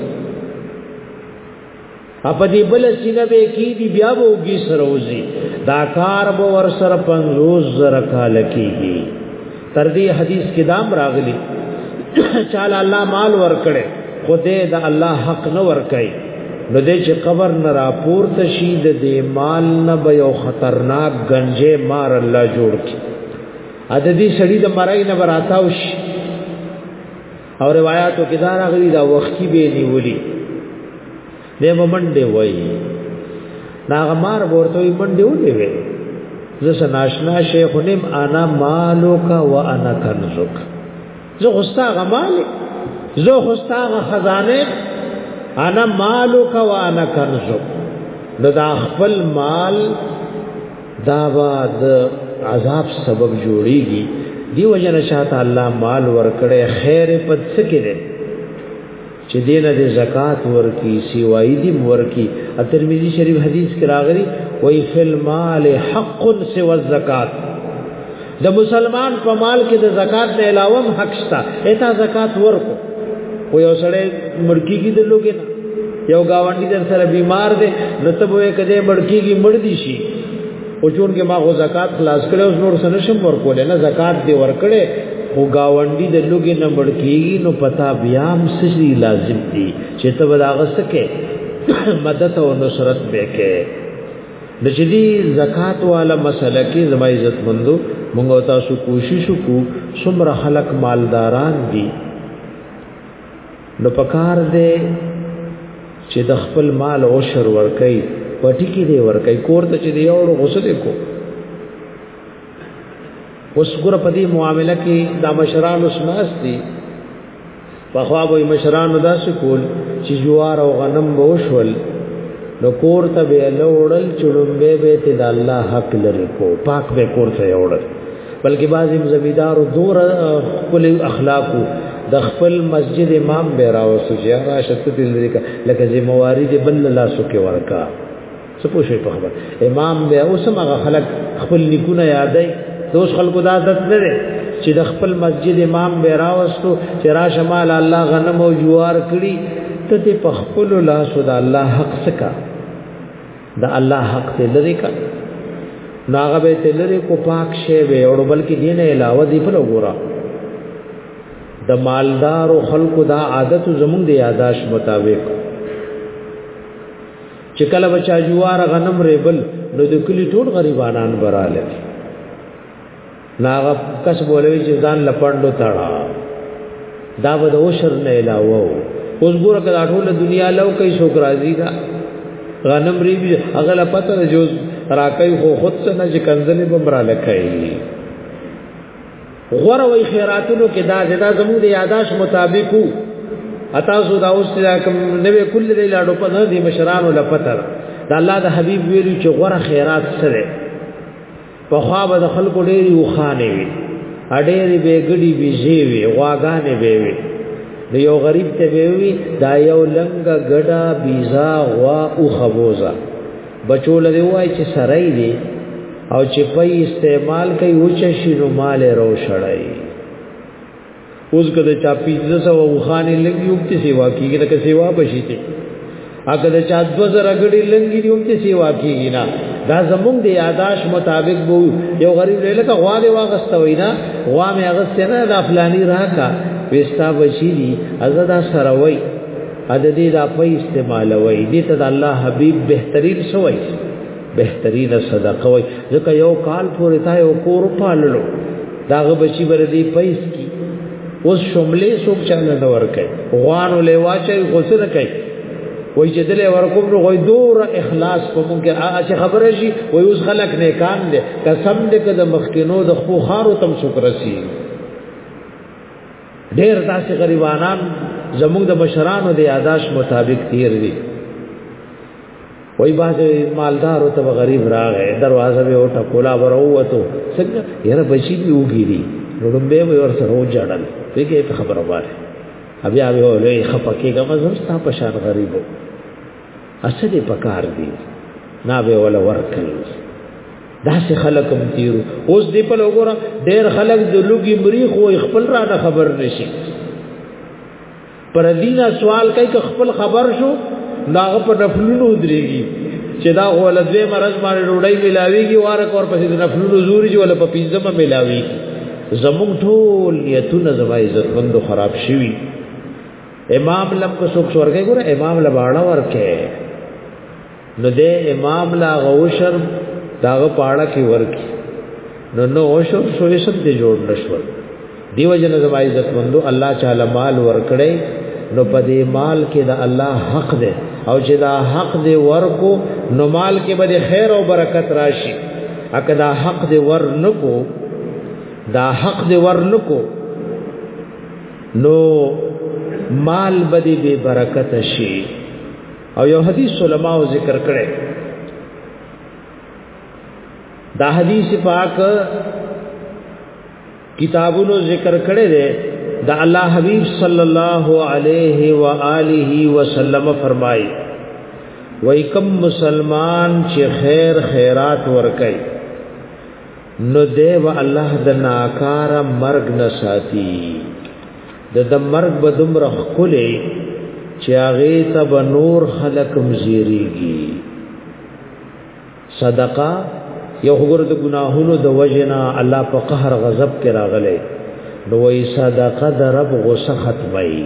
اپ دې بل سینه به کیږي بیا ووګي سره ووزي دا کار به ور سره 50 زره کال کیږي تر دې حدیث کې دام راغلی چاله الله مال ور کړي خو دې دا الله حق نه ور کوي نو دې چې قبر نه راپور تشید دې مال نه به یو خطرناک گنجه مار الله جوړ کړي ا د دې سړي د مرای نه براتاو شي او روایتو کې دا راغلي دا وختي به نیولي د مومنډه وای ناغه مار ورته یې منډه ولې وې زه سناشنا شیخ نیم انا مالک و انا کنزک زه خوستا غمال زه خوستا خزانه انا مالک و انا کنزک نو دا خپل مال دا با د عذاب سبب جوړیږي دی وجه نشاته الله مال ورکړي خیر پد سکه دي چې دین د زکات ورکی سیوای دی ورکی ترمذی شریف حدیث کې راغلی وای فل مال حق سوى الزکات د مسلمان په مال کې د زکات نه علاوه هم حق شته اته زکات ورکو خو یو سړی مرکی کې د لوګې نه یو گاونډي در سره بیمار دی نو ته به کده مرکی کې مړ دی شي او چون کې ما غو زکات خلاص کړو اوس نور سره شم ورکول نه زکات دی ورکړې خو گاونډي د لوګې نه مړ کیږي نو پتا بیا هم سړي لازم دي چې ته به دا غسکه مدد او نصرت به کې د جدي زکات والا مسله کې زما عزت مندو موږ تاسو کوشش وکړو څومره خلک مالداران دي نو پکار دی چې د خپل مال او شر ورکي پټي کې دی ورکي کور ته چې دی اور غوسه دی کو اوس ګور په دې معاملې کې دا مشران اوس ناشتي په خوا به مشران دا سکول چې جوار او غنم وشول نو کور ته به لوړل چړمبه به ته د الله حق لري کو پاک به کور ته وړل بلکې بعضی زمیدار او دور خپل اخلاقو د خپل مسجد امام به راوسو چې راشه ته دې لکه ذمہ واری دې بل لا سو کې ورکا څه پوه شئ په خبر امام به اوس هغه خلک خپل لیکونه یادای دوس خلکو دا عادت نه لري چې د خپل مسجد امام به راوستو چې را شمال الله غنم او جوار کړي ته ته په خپل لاس د الله حق سکا د الله حق ته لری کا ناغه به ته لری کو پاک شی به او بلکې دین علاوه دی په وګورا د مالدار او خلکو دا عادت زمونږ د یاداش مطابق چې کله بچا جوار غنم ریبل نو د کلی ټول غریبانان براله ناغه کس بولوي چې ځان لپړلو تړا دا به د اوشر نه علاوه اوس ګوره کله ټول دنیا لو کوي شو راضي دا غنم ریبي هغه لا پته نه جوز راکای خو خود څه نه چې کنځلې بمرا لکای غره وی خیراتونو کې دا زدا زمو د یاداش مطابق اتا سو دا اوس دا کوم نوې کل دی لاړو په نه دی مشرانو لپتر دا الله د حبیب ویلو چې غره خیرات سره په خوا به د خلکو ډېری وخانه وي اډېری به ګډي بيزي وي غواګانې به وي د یو غریب ته به وي دا یو لنګ ګډا بيزا غوا او خبوزا بچو لري وای چې سره دی او چې په استعمال کوي او چې شي نو مال رو شړای اوس کده چا پیځه سو وخان لګي او ته سیوا کیږي لکه سیوا بشي ته اګه د چا د زر غړي لنګي دی او ته سیوا کیږي نه دا زمونږ د یاداش مطابق بو یو غریب لکه غوا دی واغسته وینا غوا مې اغسته نه د افلانی راکا وستا بشي دي ازدا سره وای ا د دې د په استعمال وای دې ته د الله حبيب بهترین سوی بهترین صدقه وای ځکه یو کال پورې تا یو کور پاللو داغه بچی بر دې پیس کی اوس شملې څوک چاله نه ور کوي غوانو له واچي غوسره کوي وای چې دلې ورکوم نو غوي دور اخلاص په مونږ کې اچ خبره شي وای اوس خلک نه کام دي قسم دې کده مخکینو د خو خارو تم شکر سي ډیر داسې غریبانان زموږ د مشرانو د یاداش مطابق تیر دي وای باز مالدار او ته غریب راغې دروازه به او ټکولا وروته څنګه یره بچی دی وګیری نوډم به ور سره و جړل دغه خبره واره بیا به ولې خپکه کوم زستا په شان غریبو اسدې پکار دی نا به ولا ورکل داسې خلک هم تیرو اوس دې په لګورا ډېر خلک د لوګي مریخ و خپل را نه خبر نشي پر دینا سوال کوي که خپل خبر شو ناغه په نفلونو درېږي چې دا غولځه مرز باندې روړی ملاويږي وار کور پسې د نفلونو زوري جو له په پینځمه ملاوي زموږ ټول نیتونه زما عزت مند خراب شوي امام لم کو سوک سورګه ګوره امام لباړه ورکه نو د امام لا غوشر داغه پاړه کې ورکی نو نو غوشر شوې سب دې جوړ نشول دیو جن زما عزت مندو الله تعالی مال ورکړي نو په دې مال کې د الله حق دی او چې دا حق دی ورکو نو مال کې به خیر او برکت راشي اګه دا حق دی ور نکو دا حق دی ور نکو نو مال به دې برکت شي او یو حدیث علماء ذکر کړي دا حدیث پاک کتابونو ذکر کړي دي دا الله حبیب صلی الله علیه و آله وسلم فرمایي وای کم مسلمان چې خیر خیرات ورکي نو دیو الله د ناکار مرګ نه ساتي د د مرګ به دومره خکلی چې هغه ته به نور خلق مزيريږي صدقه یو خبر د ګناهونو د وجنا الله په قهر غضب کې راغله نو وې صدقه د رب غصه ختمي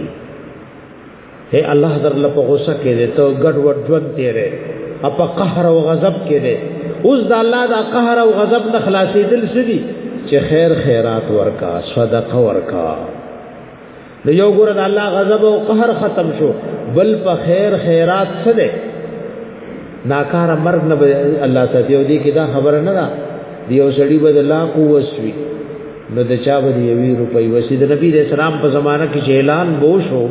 اے الله در له په غوسه کې دې ته ګډ وډ ژوند تیرې اپ قهر او غضب کې دې اوس د الله دا قهر او غضب نه خلاصې دل سدي چې خیر خیرات ورکا صدقه ورکا نو یو ګور د الله غضب او قهر ختم شو بل په خیر خیرات څه دې ناکار مرګ نه الله ساتي او دې کې دا خبره نه ده دیو سړی بد الله قوت وی نو د چا به یوی روپۍ وسی د نبی رسول سلام په زمانہ کې چې اعلان بو شو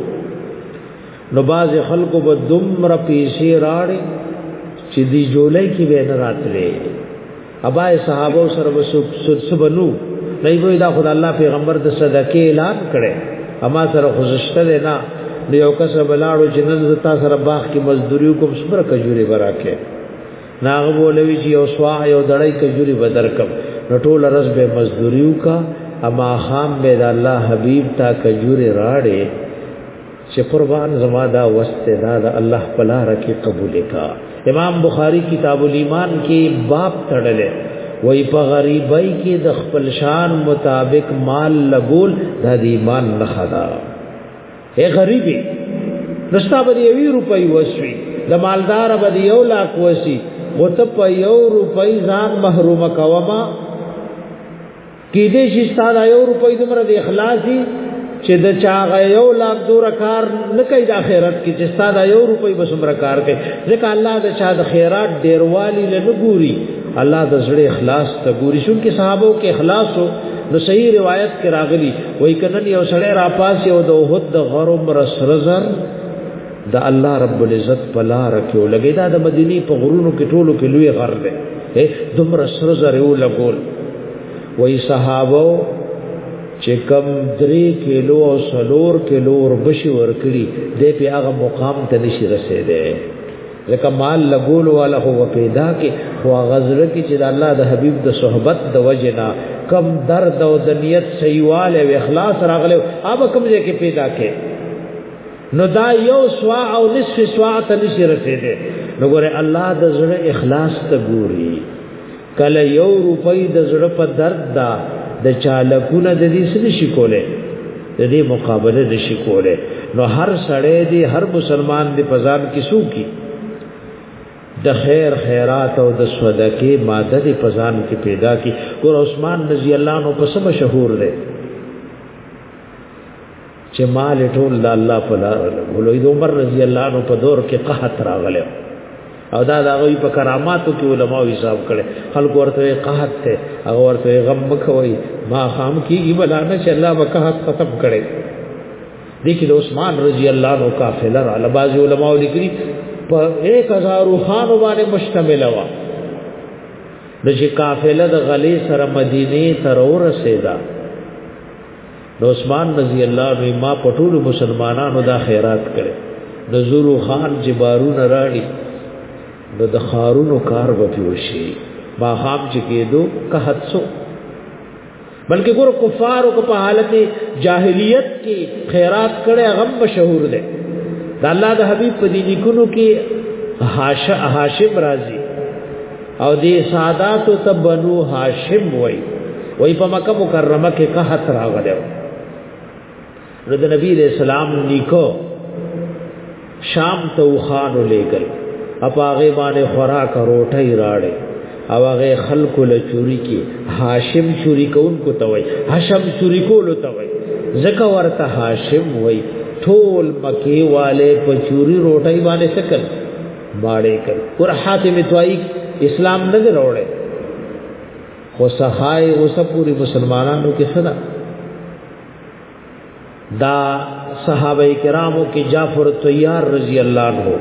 نو باز خلکو به دومره پیسې راړي چې دی جولای کې به نه راتلې ابا صحابه سره وسو سبنو نه وي دا خدای الله پیغمبر د صدقې اعلان کړي اما سره خوششته ده نه یو کس بلاړو چې نن زتا سره باغ کې مزدوری کوم سپر کجوري براکه ناغه بولوي چې یو سوا یو دړی کجوري بدر کم نو ټول رس به مزدوریو کا اما خام به د الله حبیب تا کجوري راړې چې قربان زما دا وسته دا د الله پلا رکی قبول کا امام بخاری کتاب الایمان کې باب تړلې وای په غریبای کې د خپل شان مطابق مال لګول د ایمان نه خدا اے غریبی نستا به یوی روپۍ وسوي د مالدار به یو لاک وسی او ته په یو روپۍ ځان محروم کوما کې دې شي ستاره یو روپۍ دمر د اخلاصي چې د چاغه یو لاک دور کار نه کوي د آخرت کې چې ستاره یو روپۍ به سمره کار کوي ځکه الله د چا د خیرات ډیروالی له نګوري الله د زړه اخلاص ته ګوري شو کې صحابو کې اخلاص نو صحیح روایت کې راغلي وای کنن یو سړی را پاس یو د وحد د غرم رسرزر د الله رب العزت په لار کې ولګی دا د مدینی په غرونو کې ټولو کې لوی غر دی هه دوم رسرزر یو لګول وای صحابه چې کم درې کیلو او سلور کیلو ور بشي ور کړی د په هغه مقام ته نشي رسیدي لکه مال لګول والا هو پیدا کې خو غزر کې چې د الله د حبيب د صحبت د وجنا کم درد او د نیت سیواله او اخلاص راغله اوب کوم ځای کې پیدا کې نو دا یو سوا او نصف سوا ته نشي رسیدي نو ګوره الله د زړه اخلاص ته ګوري کله یو روپۍ د زړه په درد دا د چالکونه د دې سره شي کوله د دې مقابله د شي کوله نو هر سړی دی هر مسلمان دی په ځان کې سو کی د خیر خیرات او د صدقې ماده دی په ځان کې پیدا کی ګور عثمان رضی الله عنه په سم مشهور دی چې مال ټول د الله په لار ولوي د عمر رضی الله عنه په دور کې قحط راغله او دا د هغه په کراماتو کې علما حساب کړي خلکو ورته قحط ته هغه ورته غم مخوي ما خام کیږي بلا نه چې الله به قحط ختم کړي د کې د عثمان رضی الله عنه قافله را لباز علما لیکلي په 1000 خان باندې مشتمل و د چې قافله د غلې سره مدینه تر ورسېده نو عثمان رضی الله عنه ما پټول مسلمانانو دا خیرات کړي د زورو خان چې بارونه راړي نو د خارونو کار به پیوشي ما خام چې کېدو که حدثو بلکې ګور کفارو کو په حالت جاهلیت کې خیرات کړي غم مشهور دي د الله د حبيب په دې لیکونو کې هاشم راضي او دې سادات ته بنو هاشم وای وای په مکه مکرمه کې قحط راغلو نو د نبی علیہ السلام نیکو شام ته وخان لېګل اپاغه باندې خوراک روټي راړې او هغه خلق له چوری کې هاشم چوری کون کو توي هاشم چوری کول توي زکه ورته هاشم وای ټول مکی والے په چوری روټي باندې سکل ماړې کړ ور حاتم توای اسلام نه وروړي خو صحای اوس پوری مسلمانانو کې صدا دا صحابه کرامو کې جعفر طیار رضی الله عنه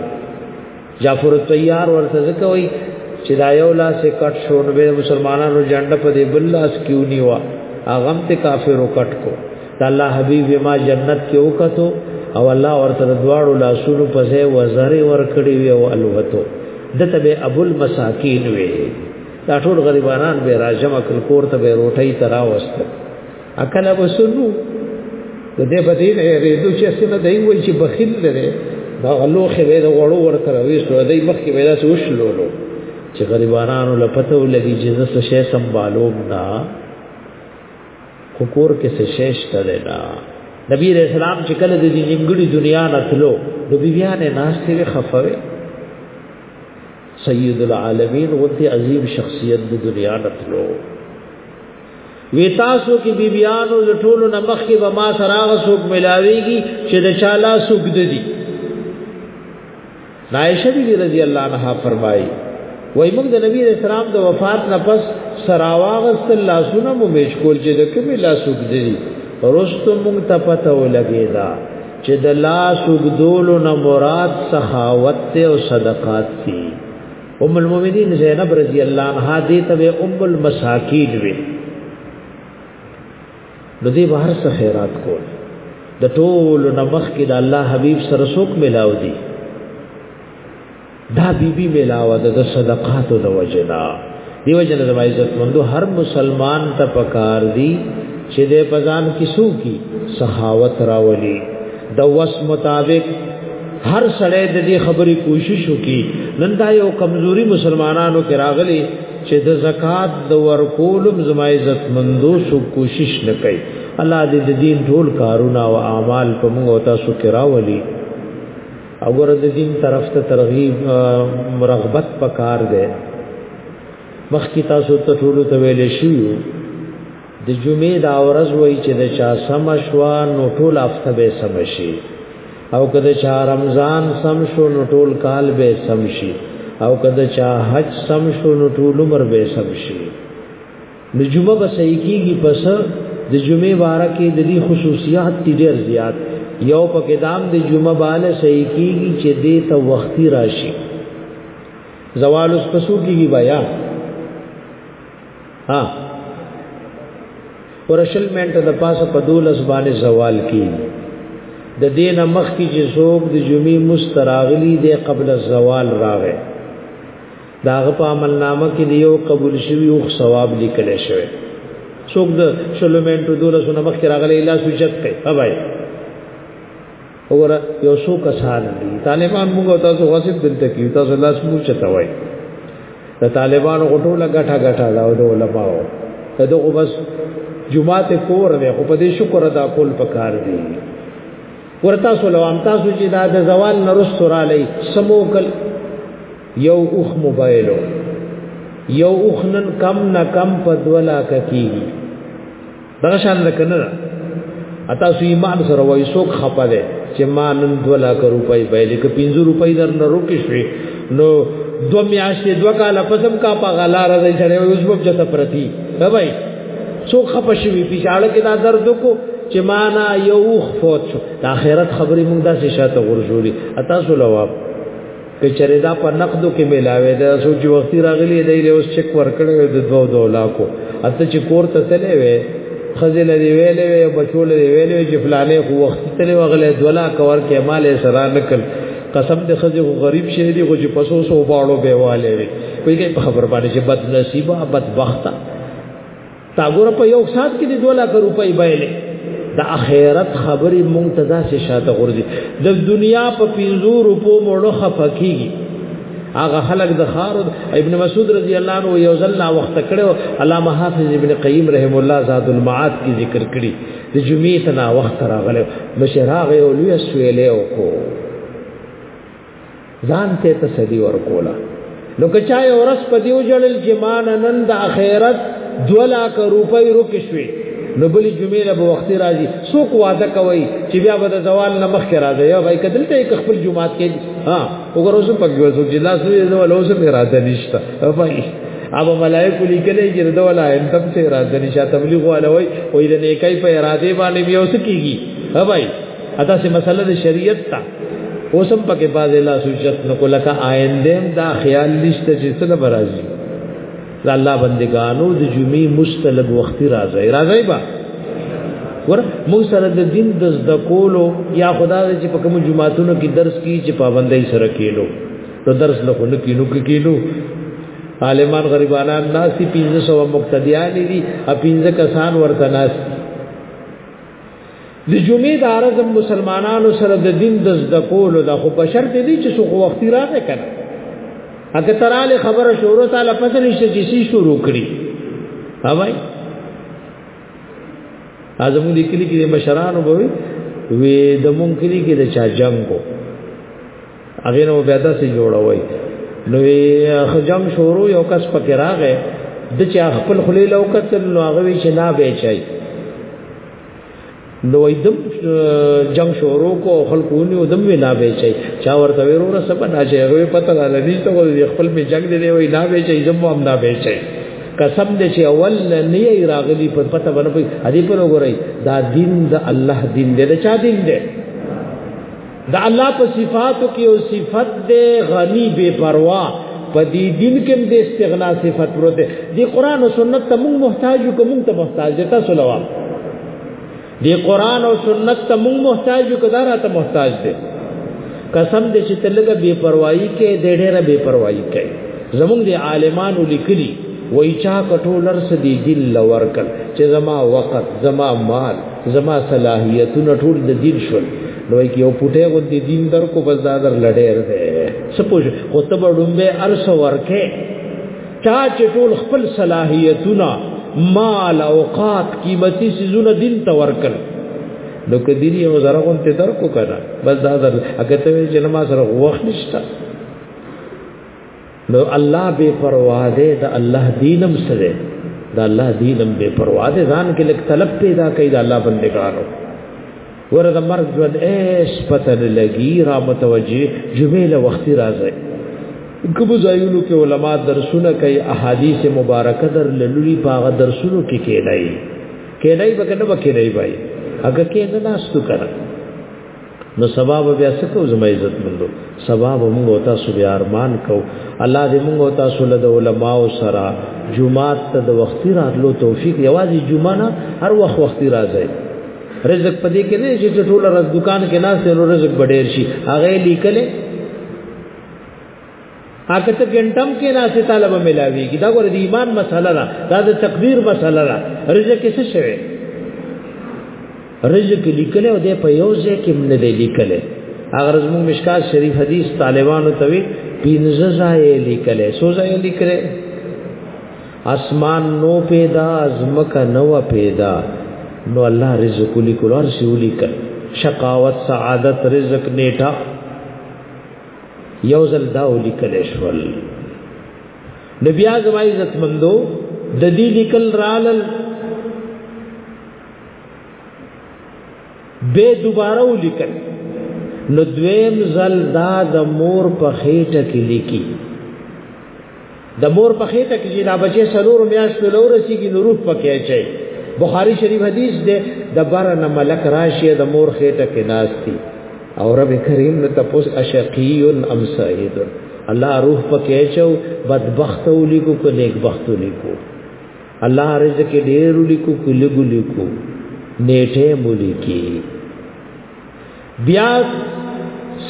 جعفر طیار ورته ځکه وای چې دا یو لاس کټ شو نو مسلمانانو جنډه په دې بل لاس کیونی وا اغم ته کافرو کټ کو د الله حبیب ما جنت کې وکړو او الله ورته د دواړو لاسونو په ځای وزرې ورکړې وي او الوتو دته به ابو المساکین وي دا ټول غریبانان به راجم کل کور ته به روټي ترا وست اکل وسنو د دې په دې ریدو چې سن دی وای چې بخیل لري دا غلو خې به د وړو ورته راوي سو دې مخ کې به داس وشلولو چې غریبانو لپته ولګي چې زه څه شی سمبالوم نه خو کور کې څه شی شته دی نه نبی علیہ السلام چې کله د دې نیمګړي دنیا نه تلو نو بیبیانې ناشته وي خفوي سید العالمین غوتی عظیم شخصیت د دنیا نه تلو وی تاسو کې بیبیانو د ټولو نمخ کې به ما سراغ سوق ملاويږي چې د شاله سوق ددي نائشہ بی بی رضی اللہ عنہ فرمائی وای موږ د نبی رسول الله د وفات نه پس سراواغست لاسونه مو مشکول چې د کومې لاسوک دي رستو موږ ته پته ولګی دا چې د لاسوک دولو نه مراد سخاوت او صدقات دي ام المؤمنین زینب رضی الله عنها دې ته ام المساکین وی نو دی به هر څه خیرات کول د ټول نه مخکې د الله حبیب سره څوک ملاو دي دا بیبي ملاو ده د صدقاتو د وجنا دیو جن د عزت مندو هر مسلمان ته پکار دي چې د پزان کیسو کی سخاوت راولي د وس مطابق هر سړی د دې خبرې کوشش وکي نن دا یو کمزوري مسلمانانو کې راغلي چې د زکات د ورکولم زما عزت مندو سو کوشش نکړي الله دې د دین ټول کارونه او اعمال په موږ او تاسو کې راولي او ګور د دین طرف ته ترغیب مرغبت پکار ده مخکې تاسو ته ټول ته ویل شي د جمعې دا ورځ وای چې د چا سم شوا نو ټول هفته به سم شي او که د چا رمضان سم شو نو ټول کال به سم شي او که د چا حج سم شو نو ټول عمر به سم شي نو جمعه به صحیح کیږي پس د جمعې باره کې د دې خصوصیات ډېر زیات یو په کدام د جمعه باندې صحیح کیږي چې دې ته وختي راشي زوال اوس پسو کیږي بیا ها ورشل منټه د پاسه په دولس باندې زوال کی د دینه مخ کی چې څوک د جمعې مستراغلی دی قبل الزوال راغی داغه په عمل نامه کې دیو قبول شوی او ثواب لیکل شوی څوک د شلو منټو دولس نه مخ کی راغلی لاس وچت کوي هبای وګوره یو څو کسان دي طالبان موږ تاسو غصب دلته کیو تاسو لاس مو چتوي د طالبانو غټو لګټه غټه دا د علماو ته دغه بس جمعه کور دی خو په دې شکر ادا کول پکار دی ورتا سلام تاسو چې دا د زوال نرس سره علی سموکل یو اوخ موبایلو یو اوخ نن کم نه کم په دولا کیږي دغه شان لکه نه اتا سو ایمان سره وای سو خپه ده چې ما نن 2 لک روپۍ بایلې ک 50 روپۍ در نه روکې شوې نو دو میاشتې دو کال پسم کا په غلا راځي چړې اوس په جته پرتی ها بھائی سو خپه شوی پیچاړه کې دا درد کو چې معنا یو فوت شو د اخرت خبرې موږ داسې شاته ورجوري اتا سو لواب که چرې دا په نقدو کې ملاوي دا سو چې وختي راغلي دی له اوس چک ورکړې د دوه دوه لاکو اته چې کور ته تلې وې خزل دی ویلې وې بچول دی ویلې چې فلانه خو وخت تلې وغلې دوه لاک ور کې مال سره نکل قسم دې خزه غریب شه دی خو چې پسو سو باړو به والي وي په خبر باندې چې بد نصیبه بد بخته تا ګور په یو سات کې د 2 لک روپۍ بایلې د اخرت خبرې مونږ ته داسې شاته غورځي د دنیا په 50 روپو مړو خفقېږي هغه خلق د خار ابن مسعود رضی الله عنه یو ځل لا وخت کړو علامه حافظ ابن قیم رحم الله زاد المعاد کی ذکر کړي د جمعې ته نا وخت راغله بشراغه او لوی سویلې وکړو ځان ته تسلی ورکولا نو که چا یو ورځ په دیو جړل چې مان نن د اخرت دولا ک روپۍ روکې شوې نو بلی جمعې له وخت راځي څوک وعده کوي چې بیا به د زوال نه مخکې راځي یا وای کدل ته یک خپل جمعات کې ها وګورو څه پکې وځو چې لاس یې نو له اوسه اراده نشته وای ابو ملائکه لیکلې چې د ولا انتم ته اراده نشته تبلیغ والا وای وای د نیکای په اراده باندې بیا اوس کیږي وای اته سه مسله د شریعت ته اوسم پکې باز الله سوچت نو کو لکه آینده دا خیال نشته چې څه برازي د الله بندگانو د جمعې مستلب وختي راځي راځي با ور موږ سره د دین د زده کولو یا خدا دې چې په کوم جمعاتونو کې درس کی چې پابندۍ سره کېلو نو درس له خلک کینو کې کېلو عالمان غریبانان ناسی 1500 مقتدیان دي ا 15 کسان ورته ناس د جمعې د ارزم مسلمانانو سره د دین د زده کولو د خو بشر ته دي چې څوک وخت راغی کنه اګه تراله خبره شروع تعالی پته نشته چې سی شروع کړي اوای ازم دې کلی کې د بشرانو بوي وی د مونږ کلی کې د چا جنگ کو هغه نو بیا داسې جوړوي نو خجم شروع یو کس پکې راغې د چا خپل خلیل او قتل نو هغه چې نه بیچای دوی دم جنگ شروع کو خلکونی دم وینا بیچي چا ورته ورور سبا نه شي غوي پته لا لني ته ول خپل می جنگ دی وی نه بیچي زم هم نه بیچي قسم دې چې اول نه راغلی په پته باندې په دې پر وګورئ دا دین د الله دین دی دا چا دین دی دا الله په صفاتو کې او صفت دې غني بے پروا په دې دین کې د استغنا صفت پروت دی قران او سنت ته موږ محتاج یو کوم ته محتاج دي تاسو لوا دی قران او سنت ته موږ محتاج یو کدار ته محتاج دي قسم دې چې تلګه بے پروايي کې دې ډېره بے پروايي کې زموږ دي عالمانو لیکلي وای چا کټولر سدي دل لور کړ چې زما وخت زما مال زما صلاحیتونه ټول د دین شول نو کې یو پټه غوندې دین در کو بس دا در لړې ده سپوږ خو ته بډومبه ارس ورکه چا چې ټول خپل صلاحیتونه مال اوقات قیمتي سيزونه دین ته ورکل نو کې دین یو زره غوندې در کو کنه بس دا در اګه ته چې ما سره وخت نشته نو الله بے پروا دی د الله دینم سره د الله دینم بے پروا دی ځان کې لک طلب پیدا کوي د الله بندګانو ورته د مرګ ژوند ایس پته نه لګي را متوجي جمعې له وخت راځي کوم ځایونو کې علما درسونه کوي احادیث مبارکه در لولي پاغه درسونو کې کېدای کېدای به کنه به کېدای بای هغه کې نه ناستو کړه نو سبب بیا سکو زما عزت مندو سبب موږ او تاسو بیا ارمان کو الله دې موږ او تاسو له علماء سره جمعات ته د وختي راتلو توفیق یوازې جمعه نه هر وخت وختي راځي رزق پدې کې نه چې ټول ورځ دکان کې ناس ته رزق بډیر شي هغه لیکلې هغه ته ګنټم کې ناسې طالب ملاويږي دا ګور د ایمان مسله ده دا د تقدیر مسله ده رزق څه شوی رزق لیکل او د په یو ځای کې نه دی لیکل اگر زمو مشکات شریف حدیث طالبانو ته وی پینځه ځای لیکل سو ځای لیکل اسمان نو پیدا ازمکه نو پیدا نو الله رزق لیکل ورسی ولیکل شقاوت سعادت رزق نیټه یو ځل دا ولیکل شول نو بیا زما عزت مندو د دې لیکل رالل به دوباره ولیکل نو دویم ځل دا د مور په خېټه کې لیکي د مور په خېټه کې چې دا بچي سلور میاشتو لور رسیږي نو روح پکې اچي بخاری شریف حدیث دی د بارنه ملک راشي د مور خېټه کې ناشتي او رب کریم نو تپوس اشقی ام سعید الله روح پکې اچو بدبخت ولیکو کو نیک بخت ولیکو الله رزق ډېر ولیکو کو لګو لیکو نیټه ملکی بیا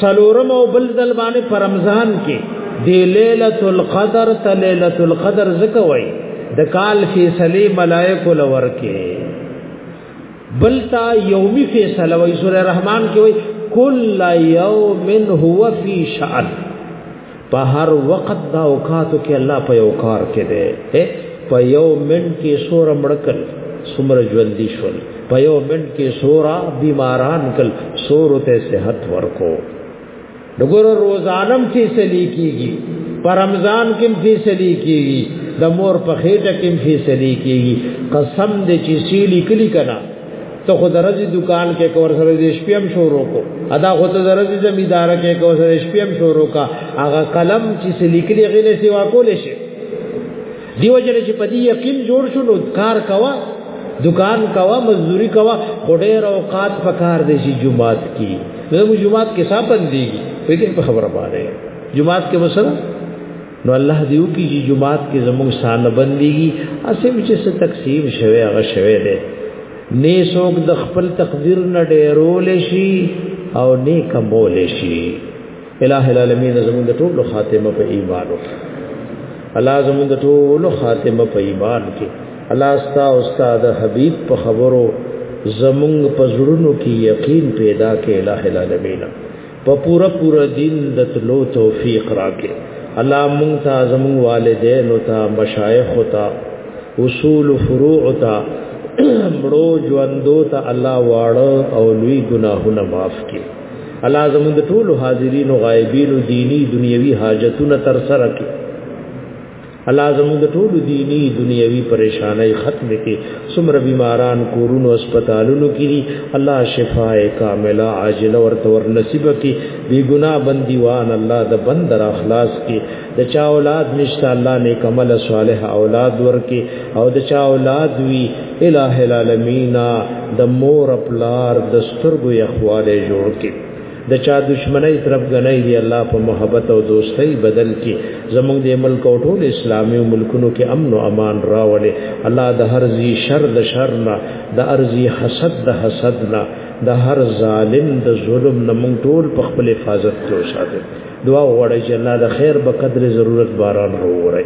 سلورم او بل ځل باندې پر رمضان کې د ليله القدر ته ليله القدر زکه وای د کال فیصله ملائکه لور کې بلتا یومی فیصله وای سوره رحمان کې وای کل یوم هو فی شأن په هر وخت دا اوقاتو کې الله په یو کار کې دی په یو منټ کې سور مړکل سمر ژوندۍ شول په یو منټ کې سورا بیماران کل سور ته صحت ورکو دګور روزانم کې سلی کیږي پر رمضان کې کې سلی کیږي د مور په خېټه کې کې سلی کیږي قسم دې چې سیلی کلی کنا ته خو درځي دکان کې کور سره دې شپې هم شروع کو ادا خو ته درځي زمیدار کې کور سره شپې هم شروع کا هغه قلم چې سلیکلي غلې سیوا کول شي دیو جن چې پدی یقین جوړ شو نو کار کوا دکان کوا مزدوری کوا خډیر اوقات پکار دې شي جمعات کی نو جمعات کې صاحب بندي وکړي په خبره باندې جمعات کې وسره نو الله دې وکړي چې جمعات کې زموږ سال بنديږي اسیم چې څه تقسیم شوه هغه شوه دې نه څوک د خپل تقدیر نه ډېرول شي او نه کمول شي الہ العالمین زموږ د ټولو خاتمه په ایمان وکړي الله زموږ د ټولو خاتمه په ایمان کې الله استا استاد حبیب په خبرو زموږ په زړونو کې یقین پیدا کې الہ العالمین په پورا پورا دین د تلو توفیق راکې الله مونږ ته زمون والدین او ته مشایخ او ته اصول فروع او ته مړو ژوندو ته الله واړه او لوی ګناهونه معاف کړي الله زمون د ټولو حاضرین او غایبین او دینی دنیوي حاجتونه تر سره کړي الله زموږ ټول دینی دنیوي پریشانای ختم کړي څومره بیماران کورونو هسپتالونو کې دي الله شفای کامله عاجله ورته ور نصیب کړي بی ګنا بندیوان الله د بندر اخلاص کړي د چا اولاد نشته الله نیک عمل صالح اولاد ورکړي او د چا اولاد وی الہ العالمین د مور پلار د سترګو یخواله جوړ کړي د چا دشمنی طرف غنۍ دی الله په محبت او دوستۍ بدل کی زمونږ د ملک او ټول اسلامي ملکونو کې امن او امان راولې الله د هر زی شر د شر نه د ارزي حسد د حسد نه د هر ظالم د ظلم نه مونږ ټول په خپل حفاظت کې وساتي دعا وغواړی چې الله د خیر په قدر ضرورت باران ووري